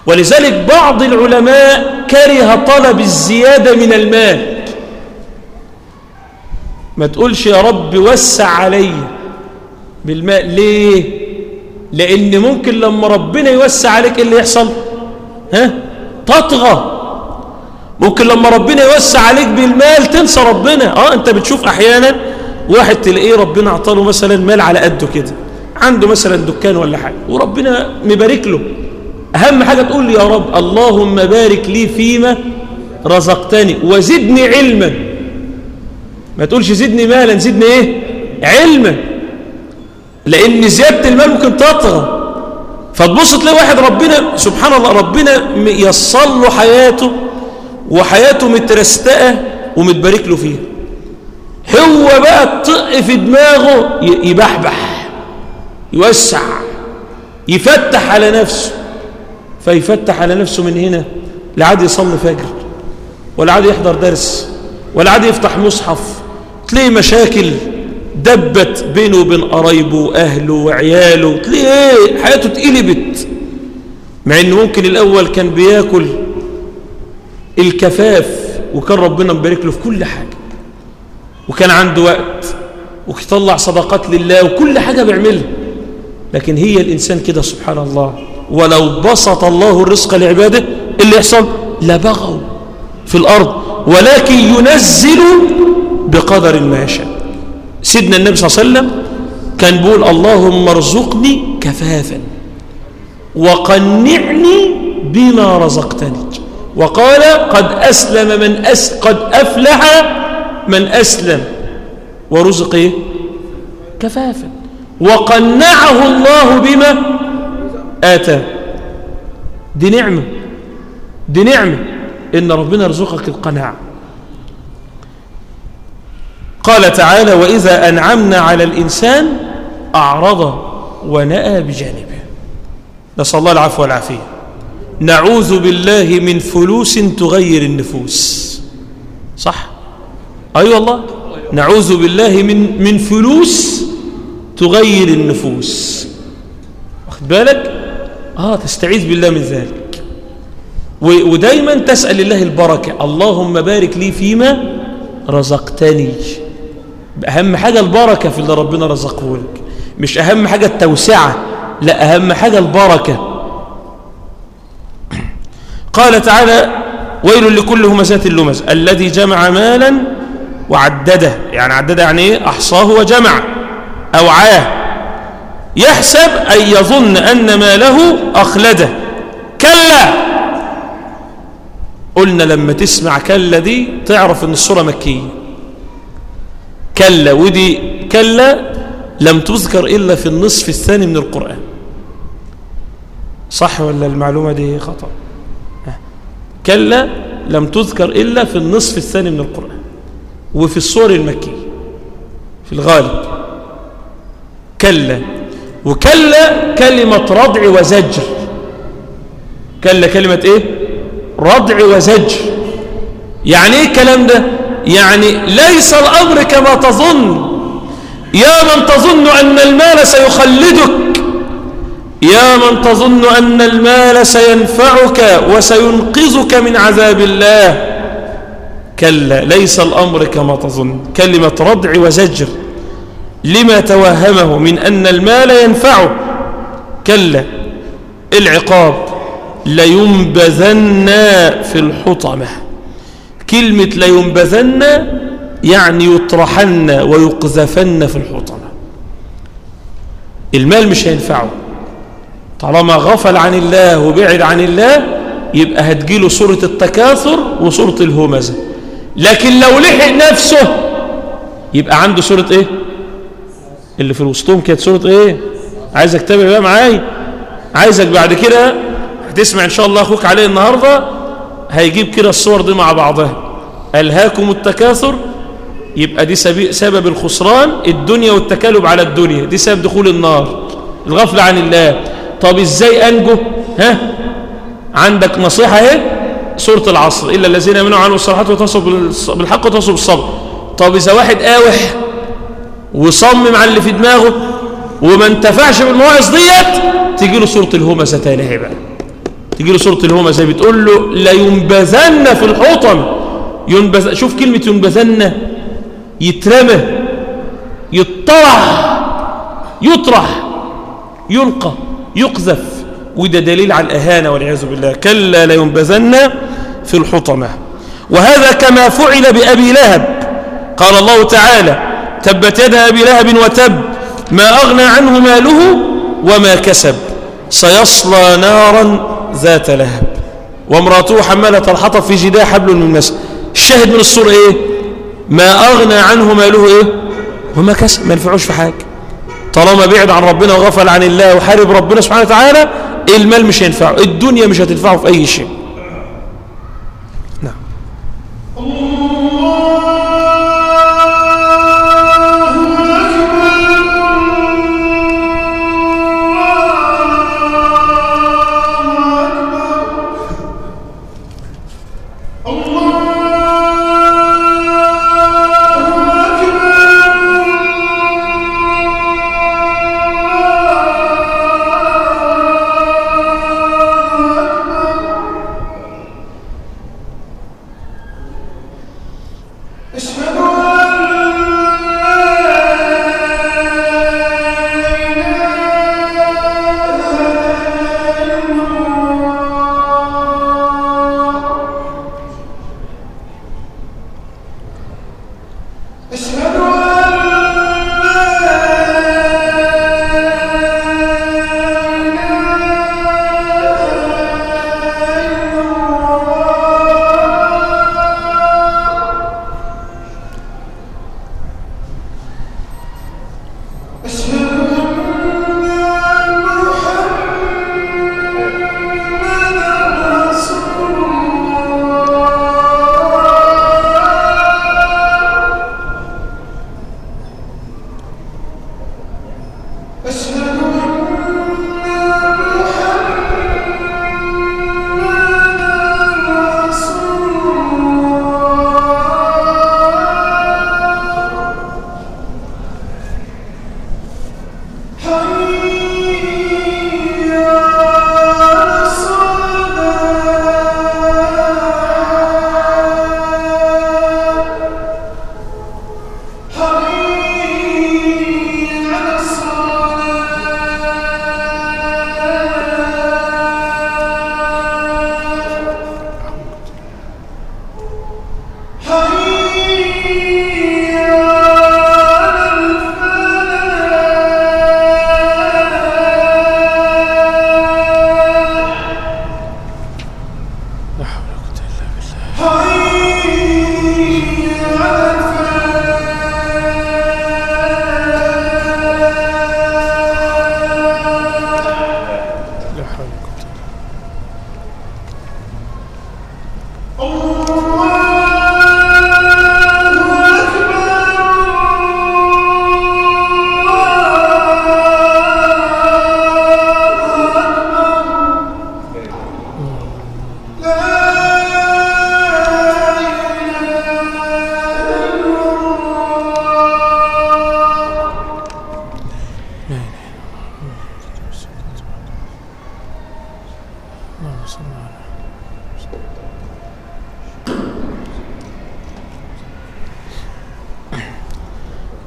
ولذلك بعض العلماء كره طلب الزيادة من المال. ما تقولش يا رب وسع علي بالماء ليه؟ لأن ممكن لما ربنا يوسع عليك اللي يحصل؟ ها؟ تطغى. ممكن لما ربنا يوسع عليك بالمال تنسى ربنا. آه أنت بتشوف أحيانا واحد تلاقيه ربنا أعطاله مثلا مال على قده كده. عنده مثلا دكان ولا حاجة وربنا مبارك له. أهم حاجة تقول يا رب اللهم بارك لي فيما رزقتني وزدني علما. ما تقولش زدني مالا زدني إيه؟ علما. لأن زيادة المال ممكن تطغى. فتبص تلاقي واحد ربنا سبحان الله ربنا يصل له حياته وحياته مترستقة ومتبارك له فيها. هو بقى تطق في دماغه يبحبح. يوسع يفتح على نفسه. فيفتح على نفسه من هنا لا عاد يصلي فجر ولا عاد يحضر درس ولا عاد يفتح مصحف. تلاقي مشاكل دبت بينه وبين قرايبه واهله وعياله تلاقي إيه حياته اتقلبت. مع إنه ممكن الأول كان بياكل الكفاف وكان ربنا مبارك له في كل حاجة. وكان عنده وقت ويطلع صدقات لله وكل حاجة بيعملها. لكن هي الإنسان كده سبحان الله. ولو بسط الله الرزق لعباده اللي يحصل؟ لبغوا في الأرض. ولكن ينزل بقدر ما يشاء. سيدنا النبي صلى الله عليه وسلم كان بيقول اللهم ارزقني كفافا وقنعني بما رزقتني. وقال قد أسلم من أس قد أفلح من أسلم. ورزق إيه؟ كفافا. وقنعه الله بما آتاه دي نعمة. دي نعمة. إن ربنا يرزقك القناعة. قال تعالى وإذا أنعمنا على الإنسان أعرض ونأى بجانبه. نسأل الله العفو والعافية. نعوذ بالله من فلوس تغير النفوس. صح؟ أي أيوة والله نعوذ بالله من من فلوس تغير النفوس. واخد بالك؟ آه تستعيذ بالله من ذلك. ودايما تسأل الله البركة. اللهم بارك لي فيما رزقتني. أهم حاجة البركة في اللي ربنا رزقه لك. مش أهم حاجة التوسعة لا أهم حاجة البركة. قال تعالى ويل لكل همزات اللمز. الذي جمع مالا وعدده. يعني عدده يعني إيه؟ أحصاه وجمع. أوعاه يحسب أن يظن أن ماله أخلده. كلا. قلنا لما تسمع كلا دي تعرف أن الصورة مكية. كلا ودي كلا لم تذكر إلا في النصف الثاني من القرآن. صح ولا المعلومة دي خطأ؟ كلا لم تذكر إلا في النصف الثاني من القرآن. وفي الصور المكية في الغالب. كلا. وكلا كلمة ردع وزجر. كلا كلمة إيه؟ ردع وزجر. يعني إيه الكلام ده؟ يعني ليس الأمر كما تظن. يا من تظن أن المال سيخلدك. يا من تظن أن المال سينفعك وسينقذك من عذاب الله. كلا ليس الأمر كما تظن. كلمة ردع وزجر. لما توهمه من أن المال ينفعه. كلا العقاب. لينبذن في الحطمة. كلمة لينبذن يعني يطرحن ويقذفن في الحطمة. المال مش هينفعه. طالما غفل عن الله وبعد عن الله يبقى هتجيله صورة التكاثر وصورة الهمزة. لكن لو لحق نفسه يبقى عنده صورة إيه؟ اللي في وسطهم كانت صورة إيه؟ عايزك تتابع بقى معايا عايزك بعد كده هتسمع إن شاء الله أخوك عليه النهاردة هيجيب كده الصور دي مع بعضها. ألهاكم التكاثر؟ يبقى دي سبب الخسران الدنيا والتكالب على الدنيا. دي سبب دخول النار. الغفلة عن الله. طب إزاي أنجو؟ ها؟ عندك نصيحة اهي سورة العصر. إلا الذين آمنوا عنه الصلاحات وتصوا بالحق وتصوا بالصبر. طب إذا واحد قاوح وصمم على اللي في دماغه وما انتفعش بالمواعظ ديت تيجي له سورة الهمزة تاني بقى. تيجي له سورة الهمزة بتقول له لينبذن في الحطم ينبذ شوف كلمة ينبذن. يترمى يطرح يطرح يلقى يقذف. وده دليل على الأهانة والعياذ بالله. كلا لينبذن في الحطمة. وهذا كما فعل بأبي لهب. قال الله تعالى تبت يد أبي لهب وتب ما أغنى عنه ماله وما كسب. سيصلى نارا ذات لهب. وامرأته حمالة الحطب في جداء حبل من مسد الشاهد من الصورة إيه؟ ما أغنى عنه ماله إيه؟ وما كسب. ما ينفعوش في حاجة. طالما بعد عن ربنا وغفل عن الله وحارب ربنا سبحانه وتعالى المال مش هينفعه الدنيا مش هتنفعه في أي شيء.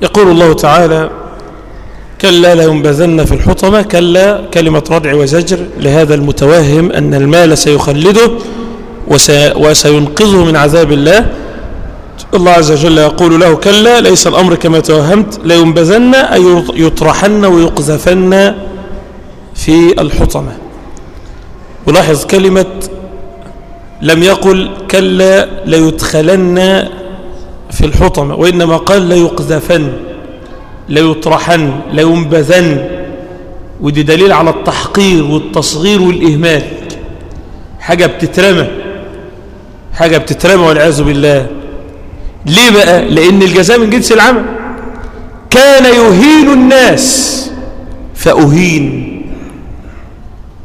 يقول الله تعالى كلا لينبذن في الحطمة كلا كلمة ردع وزجر لهذا المتوهم أن المال سيخلده وسينقذه من عذاب الله. الله عز وجل يقول له كلا ليس الأمر كما توهمت لينبذن أي يطرحن ويقذفن في الحطمة. ولاحظ كلمة لم يقل كلا ليدخلن في الحطمة وإنما قال ليقذفن ليطرحن لينبذن ودي دليل على التحقير والتصغير والإهمال. حاجة بتترمى حاجة بتترمى والعياذ بالله. ليه بقى؟ لأن الجزاء من جنس العمل. كان يهين الناس فأهين.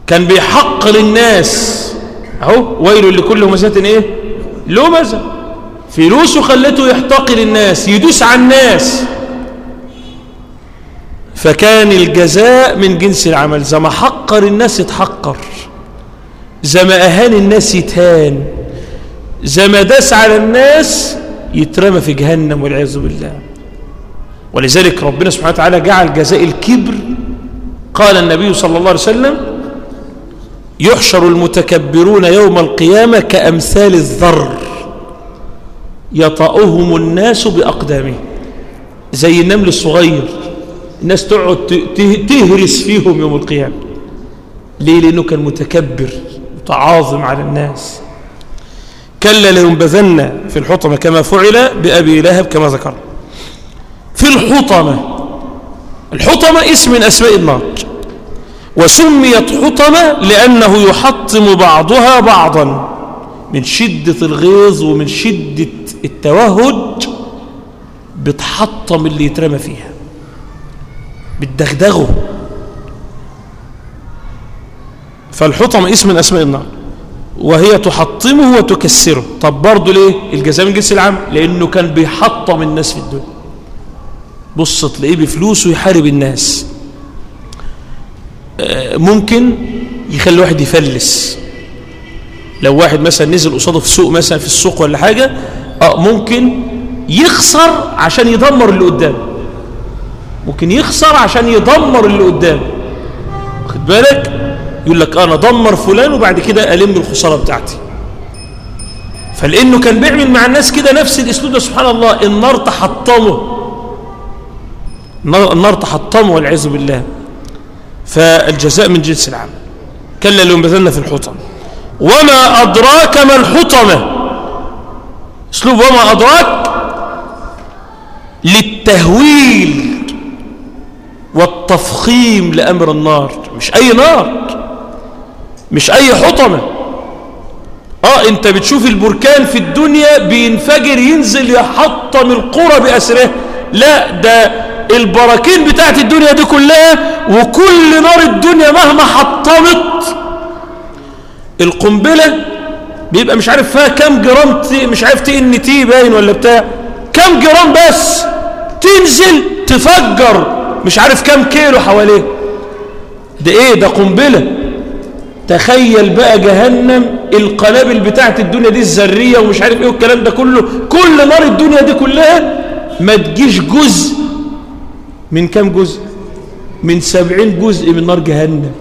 كان بيحقر الناس أهو ويل لكل همزة إيه؟ لمزة. فلوسه خلته يحتقر الناس يدوس على الناس. فكان الجزاء من جنس العمل زي ما حقر الناس يتحقر زي ما أهان الناس يتهان زي ما داس على الناس يترمى في جهنم والعياذ بالله. ولذلك ربنا سبحانه وتعالى جعل جزاء الكبر. قال النبي صلى الله عليه وسلم يحشر المتكبرون يوم القيامة كأمثال الذر. يطأهم الناس بأقدامهم زي النمل الصغير. الناس تقعد تهرس فيهم يوم القيامة. ليه؟ لأنه كان متكبر متعاظم على الناس. كلا لينبذن في الحطمة كما فعل بأبي لهب كما ذكر. في الحطمة. الحطمة اسم من أسماء النار وسميت حطمة لأنه يحطم بعضها بعضا. من شدة الغيظ ومن شدة التوهج بتحطم اللي يترمى فيها. بتدغدغه. فالحطم اسم من أسماء النار. وهي تحطمه وتكسره. طب برضه ليه؟ الجزاء من جنس العام لأنه كان بيحطم الناس في الدنيا. بص تلاقيه بفلوسه يحارب الناس. ممكن يخلي واحد يفلس. لو واحد مثلا نزل قصاده في السوق مثلا في السوق ولا حاجة آه ممكن يخسر عشان يدمر اللي قدامه ممكن يخسر عشان يدمر اللي قدامه واخد بالك؟ يقول لك أنا دمر فلان وبعد كده ألم الخسارة بتاعتي. فلأنه كان بيعمل مع الناس كده نفس الأسلوب ده سبحان الله النار تحطمه. النار تحطمه والعياذ بالله. فالجزاء من جنس العمل. كلا لينبذن في الحطم وما أدراك ما الحطمة. اسلوب وما أدراك للتهويل والتفخيم لأمر النار. مش أي نار مش أي حطمة. آه أنت بتشوف البركان في الدنيا بينفجر ينزل يحطم القرى بأسره. لا ده البراكين بتاعت الدنيا دي كلها وكل نار الدنيا مهما حطمت القنبلة بيبقى مش عارف فيها كام جرام T مش عارف TNT باين ولا بتاع. كام جرام بس تنزل تفجر. مش عارف كام كيلو حواليه. ده إيه؟ ده قنبلة. تخيل بقى جهنم القنابل بتاعت الدنيا دي الذرية ومش عارف إيه والكلام ده كله. كل نار الدنيا دي كلها ما تجيش جزء. من كام جزء؟ من سبعين جزء من نار جهنم.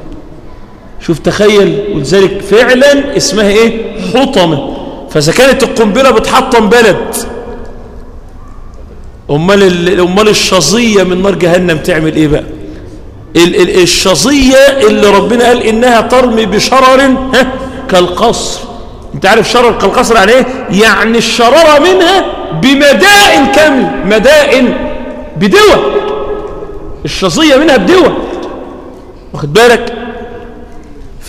شوف تخيل. ولذلك فعلا اسمها إيه؟ حطمة. فإذا كانت القنبلة بتحطم بلد أمال أمال الشظية من نار جهنم تعمل إيه بقى؟ ال ال الشظية اللي ربنا قال إنها ترمي بشرر ها؟ كالقصر. أنت عارف شرر كالقصر يعني إيه؟ يعني الشراره منها بمدائن كامل مدائن بدول الشظية منها بدول واخد بالك؟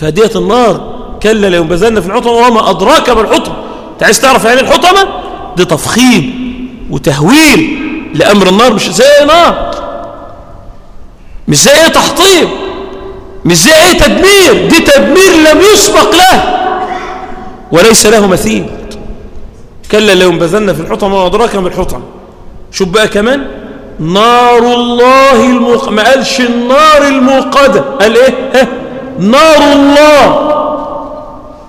فدية النار. كلا لينبذن في الحطمة وما أدراك ما الحطمة. انت عايز تعرف يعني الحطمة؟ دي تفخيم وتهويل لأمر النار. مش زي نار. مش زي تحطيم. مش زي إيه تدمير. دي تدمير لم يسبق له. وليس له مثيل. كلا لو انبذلنا في الحطم وما أدراك ما الحطم شوف بقى كمان. نار الله الموق... ما قالش النار الموقدة. قال إيه؟ ها؟ نار الله.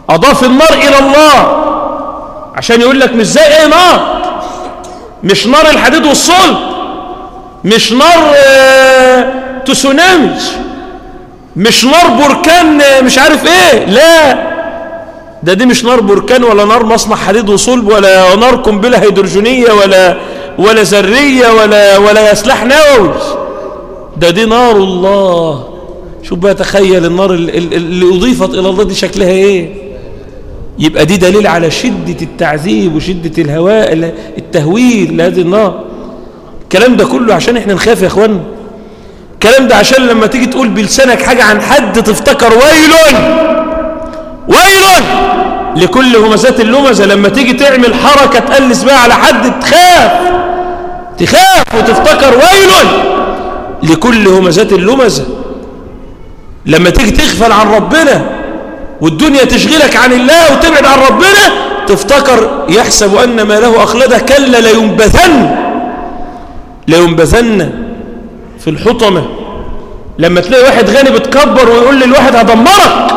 أضاف النار إلى الله. عشان يقول لك مش زي إيه نار؟ مش نار الحديد والصلب. مش نار آه تسونامي. مش نار بركان آه مش عارف إيه. لا. ده دي مش نار بركان ولا نار مصنع حديد وصلب ولا نار قنبلة هيدروجينية ولا ولا ذرية ولا ولا سلاح نووي ده دي نار الله. شوف بقى تخيل النار اللي أضيفت إلى الله دي شكلها إيه؟ يبقى دي دليل على شدة التعذيب وشدة الهواء التهويل لهذه النار. الكلام ده كله عشان إحنا نخاف يا اخوانا الكلام ده عشان لما تيجي تقول بلسانك حاجة عن حد تفتكر ويل ويل لكل همزات اللمزة لما تيجي تعمل حركة تقلس بها على حد تخاف. تخاف وتفتكر ويل لكل همزات اللمزة. لما تيجي تغفل عن ربنا والدنيا تشغلك عن الله وتبعد عن ربنا تفتكر يحسب أن ما له أخلده كلا لينبذن لينبذن في الحطمة. لما تلاقي واحد غني بتكبر ويقول للواحد هدمرك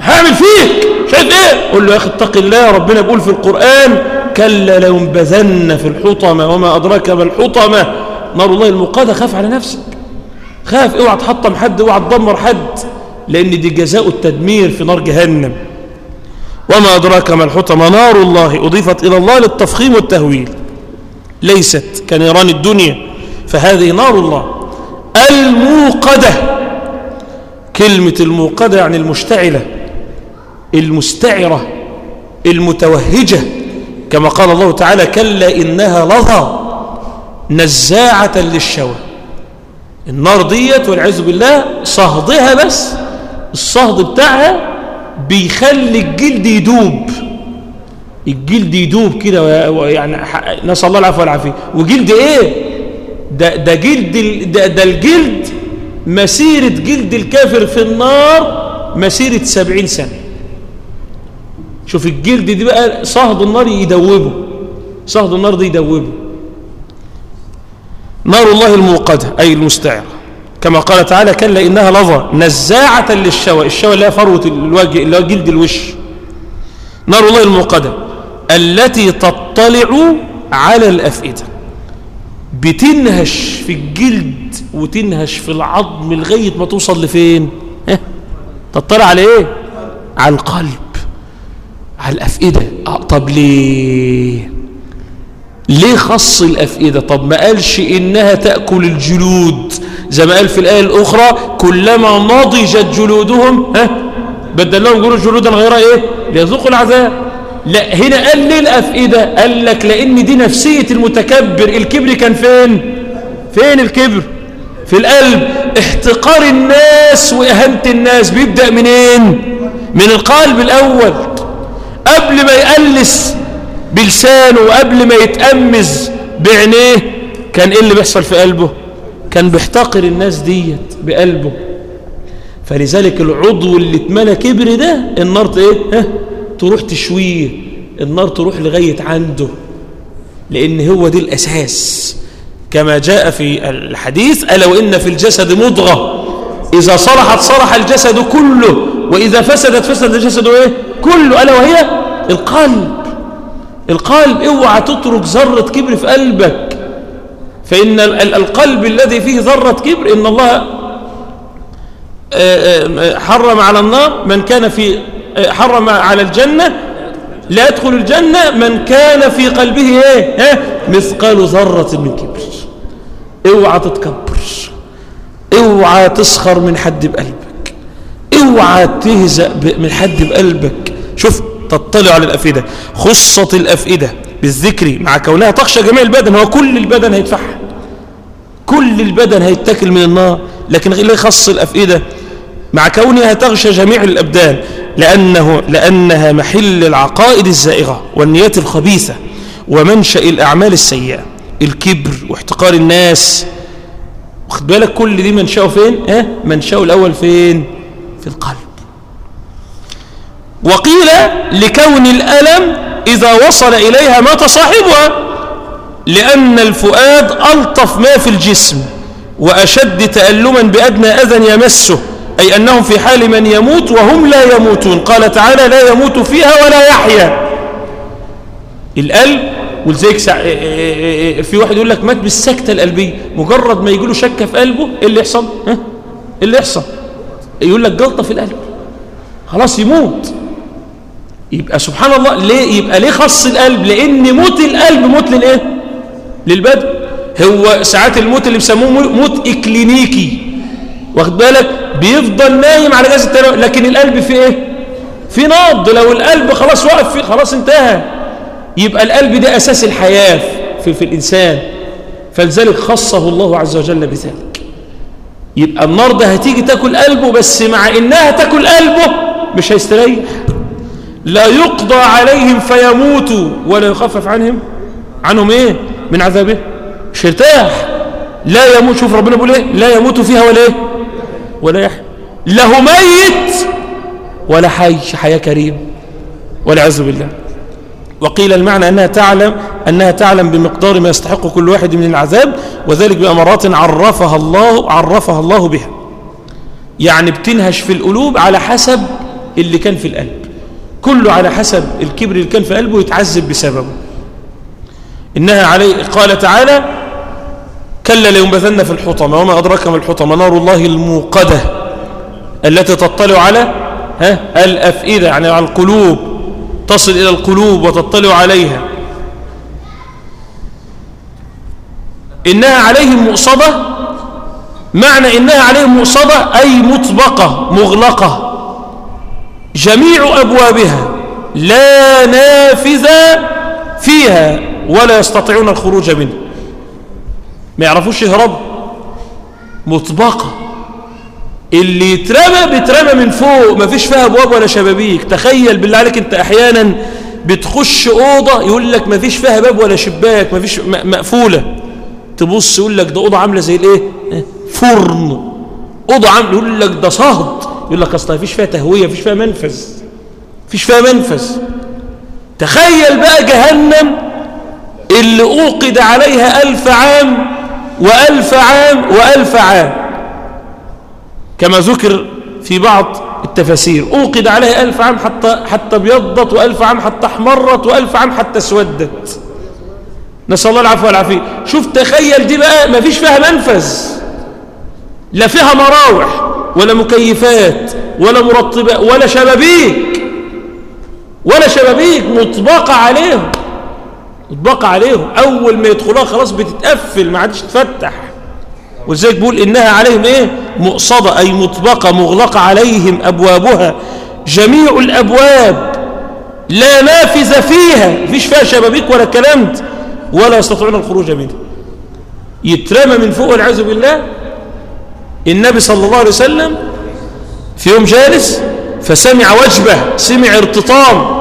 هعمل فيك شايف إيه؟ قول له يا أخي اتق الله ربنا بيقول في القرآن كلا لينبذن في الحطمة وما أدراك ما الحطمة. نار الله المقادة خاف على نفسك. خاف اوعى تحطم حد اوعى تدمر حد لأن دي جزاء التدمير في نار جهنم. وما أدراك ما الحطمة؟ نار الله أضيفت إلى الله للتفخيم والتهويل. ليست كنيران الدنيا فهذه نار الله. الموقدة كلمة الموقدة يعني المشتعلة المستعرة المتوهجة. كما قال الله تعالى كلا إنها لظى نزاعة للشوى. النار ديت والعياذ بالله صهدها بس الصهد بتاعها بيخلي الجلد يدوب. الجلد يدوب كده يعني نسأل الله العفو والعافية. وجلد إيه؟ ده, ده جلد ده, ده الجلد مسيرة جلد الكافر في النار مسيرة سبعين سنة. شوف الجلد دي بقى صهد النار يدوبه صهد النار دي يدوبه. نار الله الموقدة أي المستعرة. كما قال تعالى كلا إنها لظى نزاعة للشوى. الشوى اللي هي فروة الوجه اللي هو جلد الوش. نار الله الموقدة التي تطلع على الأفئدة. بتنهش في الجلد وتنهش في العظم لغاية ما توصل لفين؟ ها؟ تطلع على إيه؟ على القلب على الأفئدة. آه طب ليه؟ ليه خص الأفئدة؟ طب ما قالش إنها تأكل الجلود. زي ما قال في الآية الأخرى كلما نضجت جلودهم ها؟ بدل لهم جلود جلودا غيرها إيه؟ ليذوقوا العذاب. لا هنا قال ليه الأفئدة؟ قال لك لأن دي نفسية المتكبر. الكبر كان فين؟ فين الكبر؟ في القلب. احتقار الناس وإهانة الناس بيبدأ منين؟ من القلب الأول. قبل ما يقلس بلسانه وقبل ما يتأمز بعينيه كان إيه اللي بيحصل في قلبه؟ كان بيحتقر الناس ديت بقلبه. فلذلك العضو اللي اتملى كبر ده النار إيه؟ ها؟ تروح تشويه. النار تروح لغاية عنده. لأن هو دي الأساس. كما جاء في الحديث ألا وإن في الجسد مضغة. إذا صلحت صلح الجسد كله. وإذا فسدت فسد الجسد إيه؟ كله. ألا وهي القلب. القلب اوعى تترك ذرة كبر في قلبك. فإن القلب الذي فيه ذرة كبر إن الله حرم على النار من كان في حرم على الجنة. لا يدخل الجنة من كان في قلبه إيه؟ ها مثقال ذرة من كبر. اوعى تتكبر. اوعى تسخر من حد بقلبك. اوعى تهزأ من حد بقلبك. شوف تطلع على الأفئدة خصت الأفئدة بالذكر مع كونها تخشى جميع البدن هو كل البدن هيتفحم كل البدن هيتاكل من النار لكن ليه خص الأفئدة مع كونها تغشى جميع الأبدان لأنه لأنها محل العقائد الزائغة والنيات الخبيثة ومنشأ الأعمال السيئة. الكبر واحتقار الناس. واخد بالك كل دي منشأه فين؟ آه منشأه الأول فين؟ في القلب. وقيل لكون الألم إذا وصل إليها مات صاحبها لأن الفؤاد ألطف ما في الجسم وأشد تألما بأدنى أذى يمسه أي أنهم في حال من يموت وهم لا يموتون. قال تعالى لا يموت فيها ولا يحيا. القلب ولذلك سع... في واحد يقول لك مات بالسكتة القلبية مجرد ما يجي له شكة في قلبه إيه اللي يحصل؟ ها؟ إيه اللي يحصل؟ يقول لك جلطة في القلب. خلاص يموت. يبقى سبحان الله ليه يبقى ليه خص القلب؟ لأن موت القلب موت للإيه؟ للبدن هو ساعات الموت اللي بيسموه موت إكلينيكي. واخد بالك؟ بيفضل نايم على جهاز التنفس لكن القلب في إيه؟ في نبض. لو القلب خلاص وقف فيه خلاص انتهى. يبقى القلب ده أساس الحياة في, في الإنسان. فلذلك خصه الله عز وجل بذلك. يبقى النار ده هتيجي تاكل قلبه بس مع إنها تاكل قلبه مش هيستريح. لا يقضى عليهم فيموتوا ولا يخفف عنهم. عنهم إيه؟ من عذابه. مش يرتاح لا يموت شوف ربنا بيقول إيه؟ لا يموت فيها ولا إيه؟ ولا يحيى له ميت ولا حي حياة كريم. والعياذ بالله. وقيل المعنى أنها تعلم أنها تعلم بمقدار ما يستحق كل واحد من العذاب وذلك بأمارات عرفها الله عرفها الله بها. يعني بتنهش في القلوب على حسب اللي كان في القلب. كله على حسب الكبر اللي كان في قلبه يتعذب بسببه. إنها عليه قال تعالى كلا لينبذن في الحطمة وما أدراك ما الحطمة نار الله الموقدة التي تطلع على ها الأفئدة يعني على القلوب تصل إلى القلوب وتطلع عليها. إنها عليهم مؤصدة معنى إنها عليهم مؤصدة أي مطبقة مغلقة. جميع أبوابها لا نافذ فيها ولا يستطيعون الخروج منه. ما يعرفوش يهربوا مطبقة. اللي يترمى بيترمى من فوق ما فيش فيها أبواب ولا شبابيك. تخيل بالله عليك أنت أحيانا بتخش أوضة يقول لك ما فيش فيها باب ولا شباك ما فيش مقفولة. تبص يقول لك ده أوضة عاملة زي الإيه؟ فرن. أوضة عاملة يقول لك ده صهد. يقول لك اصل فيش فيها تهوية فيش فيها منفذ. فيش فيها منفذ. تخيل بقى جهنم اللي أوقد عليها ألف عام وألف عام وألف عام. كما ذكر في بعض التفاسير أوقد عليها ألف عام حتى, حتى ابيضت وألف عام حتى احمرت وألف عام حتى اسودت. نسأل الله العفو والعافية. شوف تخيل دي بقى ما فيش فيها منفذ. لا فيها مراوح. ولا مكيفات ولا مرطبات ولا شبابيك ولا شبابيك مطبقة عليهم مطبقة عليهم. أول ما يدخلوها خلاص بتتقفل ما عادش تفتح ولذلك بيقول إنها عليهم إيه؟ مؤصدة أي مطبقة مغلقة عليهم أبوابها. جميع الأبواب لا نافذ فيها فيش فيها شبابيك ولا الكلام ده ولا يستطيعون الخروج منها. يترمى من فوق والعياذ بالله. النبي صلى الله عليه وسلم في يوم جالس فسمع وجبه سمع ارتطام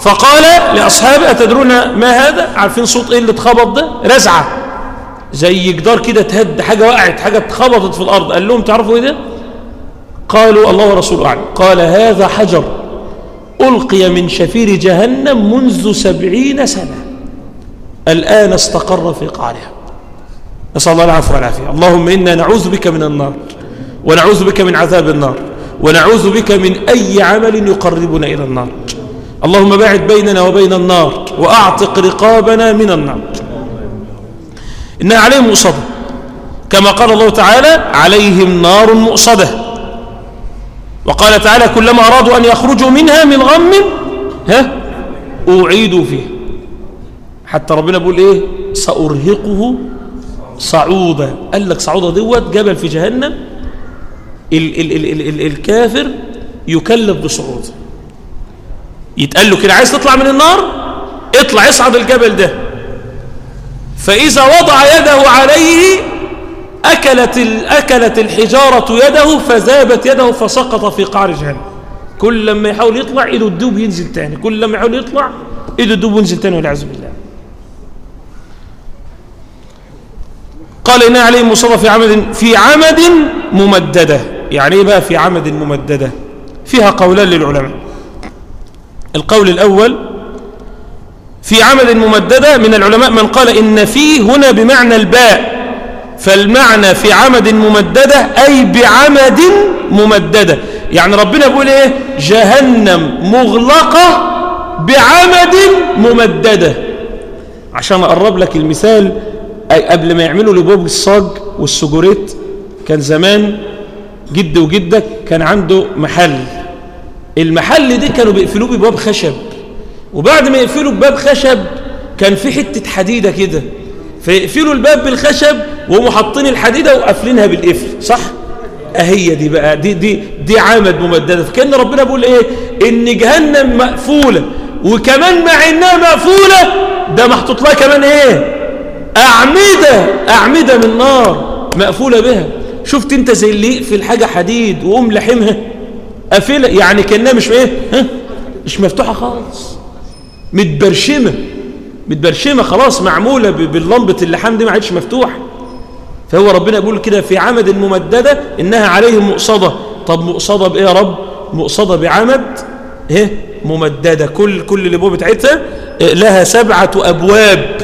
فقال لأصحابه أتدرون ما هذا؟ عارفين صوت إيه اللي اتخبط ده؟ رزعة. زي جدار كده تهد حاجة وقعت حاجة اتخبطت في الأرض. قال لهم تعرفوا إيه ده؟ قالوا الله ورسوله أعلم. قال هذا حجر ألقي من شفير جهنم منذ سبعين سنة. الآن استقر في قعرها. نسأل الله العفو والعافية. اللهم إنا نعوذ بك من النار ونعوذ بك من عذاب النار ونعوذ بك من أي عمل يقربنا إلى النار. اللهم باعد بيننا وبين النار وأعتق رقابنا من النار. إنها عليهم مؤصدة. كما قال الله تعالى عليهم نار مؤصدة. وقال تعالى كلما أرادوا أن يخرجوا منها من غم ها أعيدوا فيه حتى ربنا بيقول إيه؟ سأرهقه صعودا قال لك صعودا دوت جبل في جهنم ال ال ال ال ال الكافر يكلف بصعوده. يتقال له كده عايز تطلع من النار؟ اطلع اصعد الجبل ده. فإذا وضع يده عليه أكلت, أكلت الحجارة يده فذابت يده فسقط في قعر جهنم. كل لما يحاول يطلع إيده الدوب ينزل تاني. كل لما يحاول يطلع إيده الدوب ينزل تاني والعياذ بالله. قال إنها عليهم مصطفى في عمد في عمد ممددة. يعني إيه بقى في عمد ممددة؟ فيها قولان للعلماء. القول الأول في عمد ممددة من العلماء من قال إن فيه هنا بمعنى الباء. فالمعنى في عمد ممددة أي بعمد ممددة. يعني ربنا بيقول إيه؟ جهنم مغلقة بعمد ممددة. عشان أقرب لك المثال قبل ما يعملوا لبوب الصاج والسجوريت كان زمان جد وجدك كان عنده محل. المحل دي كانوا بيقفلوه بباب خشب. وبعد ما يقفلوا بباب خشب كان في حتة حديدة كده. فيقفلوا الباب بالخشب وهم حاطين الحديدة وقافلينها بالقفل صح؟ أهي دي بقى دي دي دي عامد ممددة. فكأن ربنا بيقول إيه؟ إن جهنم مقفولة وكمان مع إنها مقفولة ده محطوط لها كمان إيه؟ أعمدة أعمدة من نار مقفولة بها. شفت أنت زي اللي يقفل حاجة حديد وقوم لحمها؟ قافلة؟ يعني كأنها مش إيه؟ ها؟ مش مفتوحة خالص. متبرشمة. متبرشمة خلاص معمولة باللمبة اللحام دي ما عادش مفتوحة فهو ربنا يقول كده في عمد ممددة إنها عليهم مقصدة طب مقصدة بإيه يا رب؟ مقصدة بعمد إيه؟ ممددة. كل كل الأبواب بتاعتها لها سبعة أبواب.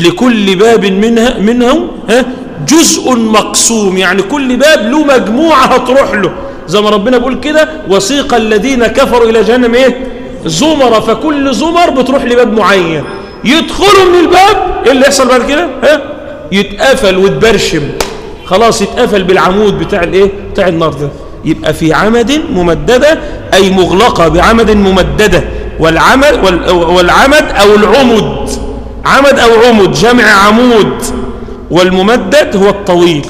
لكل باب منها منهم ها جزء مقسوم. يعني كل باب له مجموعة هتروح له. زي ما ربنا بيقول كده وسيق الذين كفروا إلى جهنم إيه؟ زمر. فكل زمر بتروح لباب معين. يدخلوا من الباب إيه اللي يحصل بعد كده؟ ها؟ يتقفل وتبرشم خلاص يتقفل بالعمود بتاع الإيه؟ بتاع النار ده. يبقى في عمد ممددة أي مغلقة بعمد ممددة. والعمد, والعمد أو العمد. عمد أو عمد جمع عمود والممدد هو الطويل.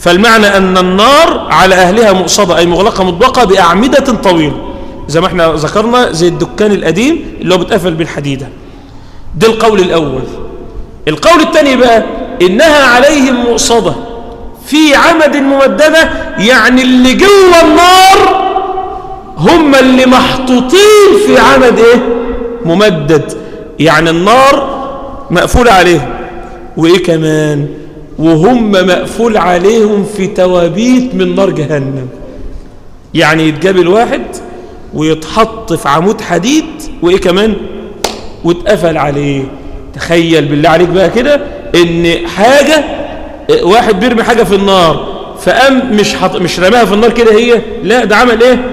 فالمعنى أن النار على أهلها مؤصدة أي مغلقة مطبقة بأعمدة طويلة. زي ما إحنا ذكرنا زي الدكان القديم اللي هو بتقفل بالحديدة. ده القول الأول. القول الثاني بقى إنها عليهم مؤصدة في عمد ممددة يعني اللي جوه النار هم اللي محطوطين في عمد إيه؟ ممدد. يعني النار مقفول عليهم. وإيه كمان؟ وهم مقفول عليهم في توابيت من نار جهنم. يعني يتجاب الواحد ويتحط في عمود حديد وإيه كمان؟ واتقفل عليه. تخيل بالله عليك بقى كده إن حاجة واحد بيرمي حاجة في النار فقام مش حط مش رماها في النار كده هي؟ لا ده عمل إيه؟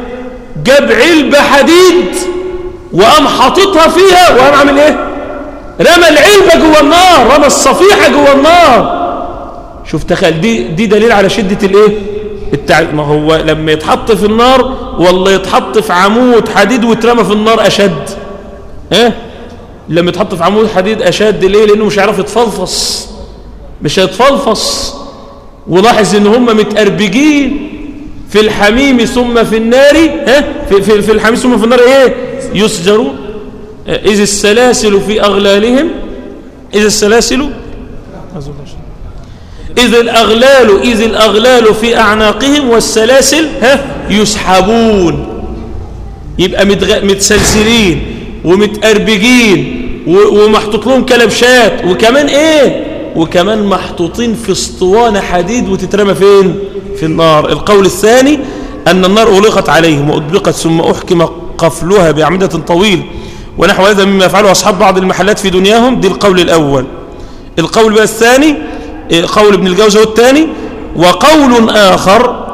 جاب علبة حديد وقام حاططها فيها وقام عامل إيه؟ رمى العلبة جوه النار رمى الصفيحة جوه النار. شوف تخيل دي, دي دليل على شدة الإيه. ما هو لما يتحط في النار ولا يتحط في عمود حديد ويترمى في النار أشد. ها لما يتحط في عمود حديد أشد ليه؟ لأنه مش هيعرف يتفلفص. مش هيتفلفص. ولاحظ إن هم متأربجين في الحميم ثم في النار ها في, في, في الحميم ثم في النار إيه؟ يسجرون. إذ السلاسل في أغلالهم إذ السلاسل إذ الأغلال إذ الأغلال في أعناقهم والسلاسل ها يسحبون. يبقى متسلسلين ومتأربجين ومحطوط لهم كلبشات. وكمان إيه؟ وكمان محطوطين في أسطوانة حديد وتترمى فين؟ في النار. القول الثاني أن النار أغلقت عليهم وأطبقت ثم أحكم قفلها بأعمدة طويل. ونحو هذا مما يفعله أصحاب بعض المحلات في دنياهم دي القول الأول. القول بقى الثاني قول ابن الجوزي هو الثاني وقول آخر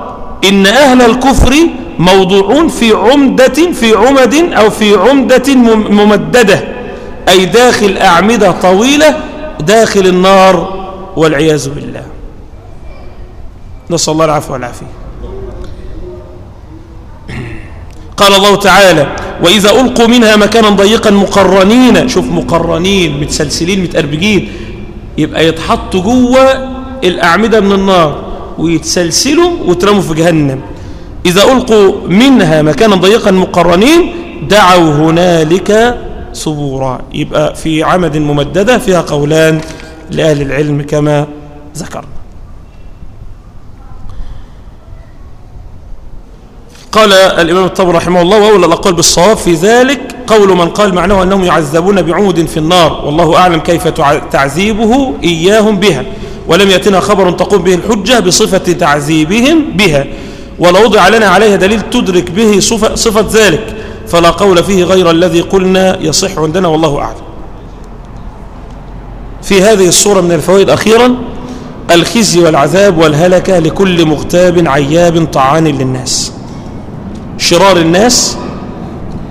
إن أهل الكفر موضوعون في عمدة في عمد أو في عمدة ممددة أي داخل أعمدة طويلة داخل النار والعياذ بالله. نسأل الله العفو والعافية. قال الله تعالى وإذا ألقوا منها مكانا ضيقا مقرنين شوف مقرنين متسلسلين متأربجين يبقى يتحطوا جوه الأعمدة من النار ويتسلسلوا وترموا في جهنم. إذا ألقوا منها مكانا ضيقا مقرنين دعوا هنالك صبورا يبقى في عمد ممددة فيها قولان لأهل العلم كما ذكرنا قال الإمام الطبري رحمه الله وأولى الأقوال بالصواب في ذلك قول من قال معناه أنهم يعذبون بعمود في النار والله أعلم كيف تعذيبه إياهم بها ولم يأتنا خبر تقوم به الحجة بصفة تعذيبهم بها ولو وضع لنا عليها دليل تدرك به صفة, صفة ذلك فلا قول فيه غير الذي قلنا يصح عندنا والله أعلم. في هذه الصورة من الفوائد أخيرا الخزي والعذاب والهلكة لكل مغتاب عياب طعان للناس. شرار الناس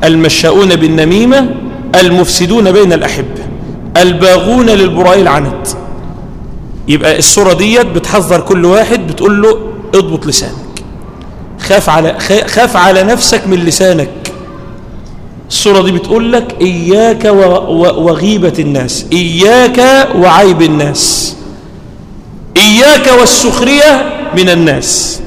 المشاؤون بالنميمة المفسدون بين الأحبة الباغون للبراء العنت. يبقى الصورة ديت بتحذر كل واحد بتقول له اضبط لسانك. خاف على, خاف على نفسك من لسانك. الصورة دي بتقول لك إياك وغيبة الناس إياك وعيب الناس إياك والسخرية من الناس.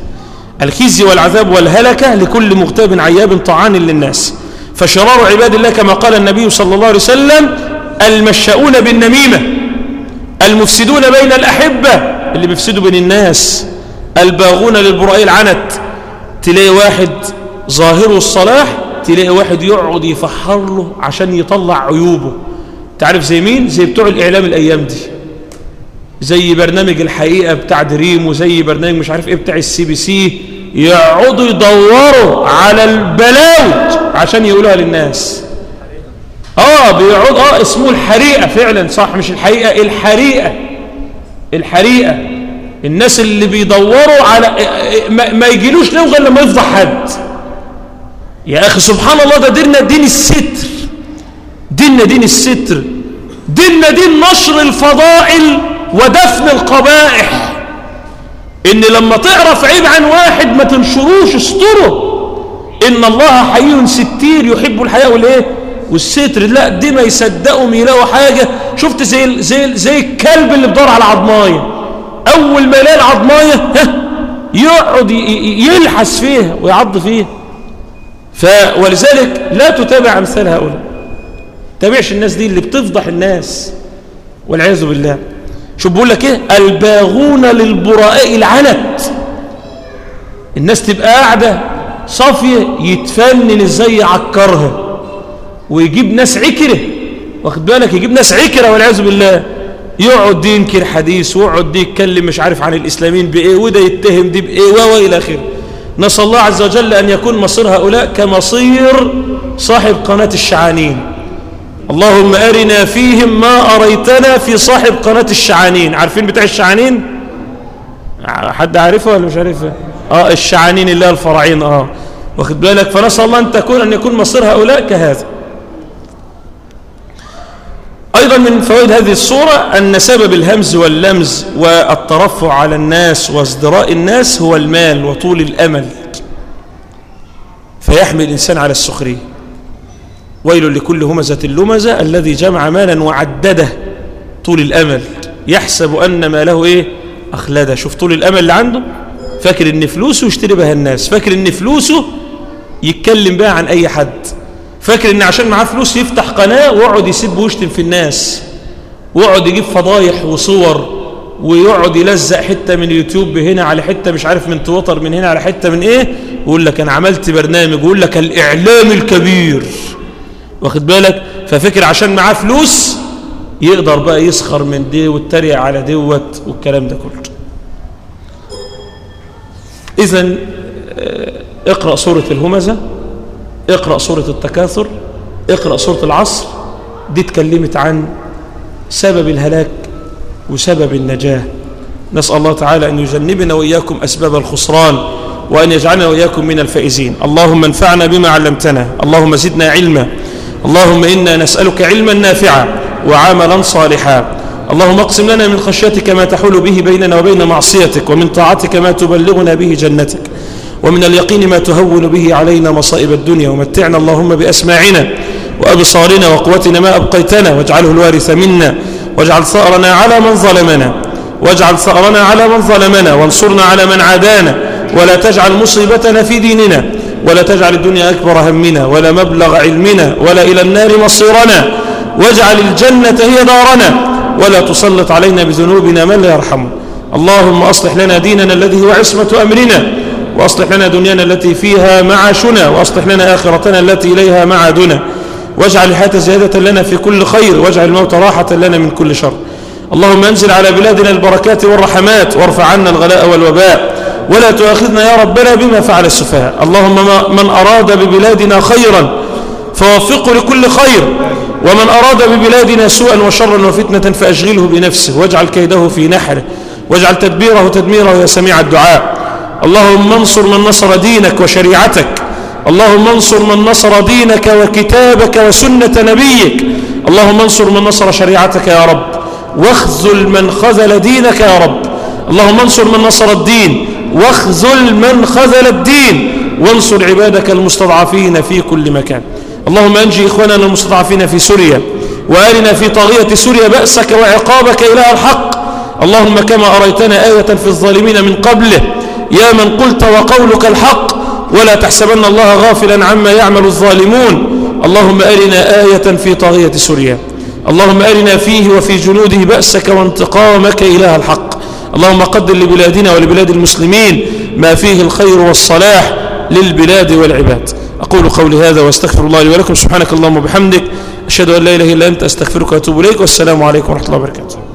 الخزي والعذاب والهلكة لكل مغتاب عياب طعان للناس. فشرار عباد الله كما قال النبي صلى الله عليه وسلم المشاؤون بالنميمة المفسدون بين الأحبة. اللي بيفسدوا بين الناس. الباغون للبراء العنت. تلاقي واحد ظاهره الصلاح تلاقي واحد يقعد يفحر له عشان يطلع عيوبه. تعرف زي مين؟ زي بتوع الإعلام الأيام دي. زي برنامج الحقيقة بتاع دريم وزي برنامج مش عارف إيه بتاع ال CBC يقعدوا يدوروا على البلاوج عشان يقولوها للناس. آه بيقعد آه اسمه الحريقة فعلا صح مش الحقيقة الحريقة الحريقة. الناس اللي بيدوروا على ما, ما يجيلوش غير لما يفضح حد. يا أخي سبحان الله ده ديننا دين الستر. ديننا دين الستر. ديننا دين نشر الفضائل ودفن القبائح. إن لما تعرف عيب عن واحد ما تنشروش استره. إن الله حي ستير يحب الحياء والإيه؟ والستر. لا دي ما يصدقوا يلاقوا حاجة. شفت زي زي زي الكلب اللي بدور على عضماية. أول ما يلاقي العضماية يقعد يلحس فيها ويعض فيها. ف ولذلك لا تتابع أمثال هؤلاء. تابعش الناس دي اللي بتفضح الناس. والعياذ بالله. شو بقول لك إيه؟ الباغون للبراء العنت. الناس تبقى قاعدة صافية يتفنن إزاي يعكرها ويجيب ناس عكرة. واخد بالك؟ يجيب ناس عكرة والعياذ بالله. يقعد دي ينكر حديث ويقعد دي يتكلم مش عارف عن الإسلاميين بإيه وده يتهم دي بإيه و إلى آخره. نسأل الله عز وجل أن يكون مصير هؤلاء كمصير صاحب قناة الشعانين. اللهم أرنا فيهم ما أريتنا في صاحب قناة الشعانين. عارفين بتاع الشعانين؟ حد عارفه ولا مش عارفه؟ آه الشعانين اللي هي الفراعين آه. واخد بالك؟ فنسأل الله أن تكون أن يكون مصير هؤلاء كهذا. أيضا من فوائد هذه الصورة أن سبب الهمز واللمز والترفع على الناس وازدراء الناس هو المال وطول الأمل. فيحمل الإنسان على السخرية. ويل لكل همزة لمزة الذي جمع مالا وعدده طول الأمل. يحسب أن ماله إيه؟ أخلده. شوف طول الأمل اللي عنده. فاكر أن فلوسه يشتري بها الناس. فاكر أن فلوسه يتكلم بها عن أي حد. فاكر أن عشان معاه فلوس يفتح قناة ويقعد يسب ويشتم في الناس. ويقعد يجيب فضايح وصور. ويقعد يلزق حتة من يوتيوب هنا على حتة مش عارف من تويتر من هنا على حتة من إيه؟ ويقول لك أنا عملت برنامج. ويقول لك الإعلام الكبير. واخد بالك؟ ففكر عشان معاه فلوس يقدر بقى يسخر من دي ويتريق على دوت والكلام ده كله. اذا اقرأ سورة الهمزة اقرأ سورة التكاثر اقرأ سورة العصر. دي اتكلمت عن سبب الهلاك وسبب النجاة. نسأل الله تعالى أن يجنبنا وإياكم أسباب الخسران وأن يجعلنا وإياكم من الفائزين. اللهم انفعنا بما علمتنا. اللهم زدنا علما. اللهم إنا نسألك علما نافعا وعملا صالحا. اللهم اقسم لنا من خشيتك ما تحول به بيننا وبين معصيتك ومن طاعتك ما تبلغنا به جنتك ومن اليقين ما تهون به علينا مصائب الدنيا. ومتعنا اللهم بأسماعنا وأبصارنا وقوتنا ما أبقيتنا. واجعله الوارث منا واجعل ثأرنا على من ظلمنا واجعل ثأرنا على من ظلمنا وانصرنا على من عادانا. ولا تجعل مصيبتنا في ديننا. ولا تجعل الدنيا أكبر همنا ولا مبلغ علمنا ولا إلى النار مصيرنا. واجعل الجنة هي دارنا. ولا تسلط علينا بذنوبنا من لا يرحمنا. اللهم أصلح لنا ديننا الذي هو عصمة أمرنا وأصلح لنا دنيانا التي فيها معاشنا وأصلح لنا آخرتنا التي إليها معادنا. واجعل الحياة زيادة لنا في كل خير واجعل الموت راحة لنا من كل شر. اللهم أنزل على بلادنا البركات والرحمات وارفع عنا الغلاء والوباء. ولا تؤاخذنا يا ربنا بما فعل السفهاء. اللهم من أراد ببلادنا خيرا فوفقه لكل خير ومن أراد ببلادنا سوءا وشرا وفتنة فأشغله بنفسه واجعل كيده في نحره واجعل تدبيره تدميره يا سميع الدعاء. اللهم انصر من نصر دينك وشريعتك اللهم انصر من نصر دينك وكتابك وسنة نبيك اللهم انصر من نصر شريعتك يا رب واخذل من خذل دينك يا رب اللهم انصر من نصر الدين واخذل من خذل الدين وانصر عبادك المستضعفين في كل مكان. اللهم أنجي إخواننا المستضعفين في سوريا وآلنا في طاغية سوريا بأسك وعقابك إله الحق. اللهم كما أريتنا آية في الظالمين من قبله يا من قلت وقولك الحق ولا تحسبن الله غافلا عما يعمل الظالمون. اللهم أرنا آية في طاغية سوريا. اللهم أرنا فيه وفي جنوده بأسك وانتقامك إله الحق. اللهم قدر لبلادنا ولبلاد المسلمين ما فيه الخير والصلاح للبلاد والعباد. أقول قولي هذا وأستغفر الله لي ولكم. سبحانك اللهم وبحمدك. أشهد أن لا إله إلا أنت. أستغفرك وأتوب إليك. والسلام عليكم ورحمة الله وبركاته.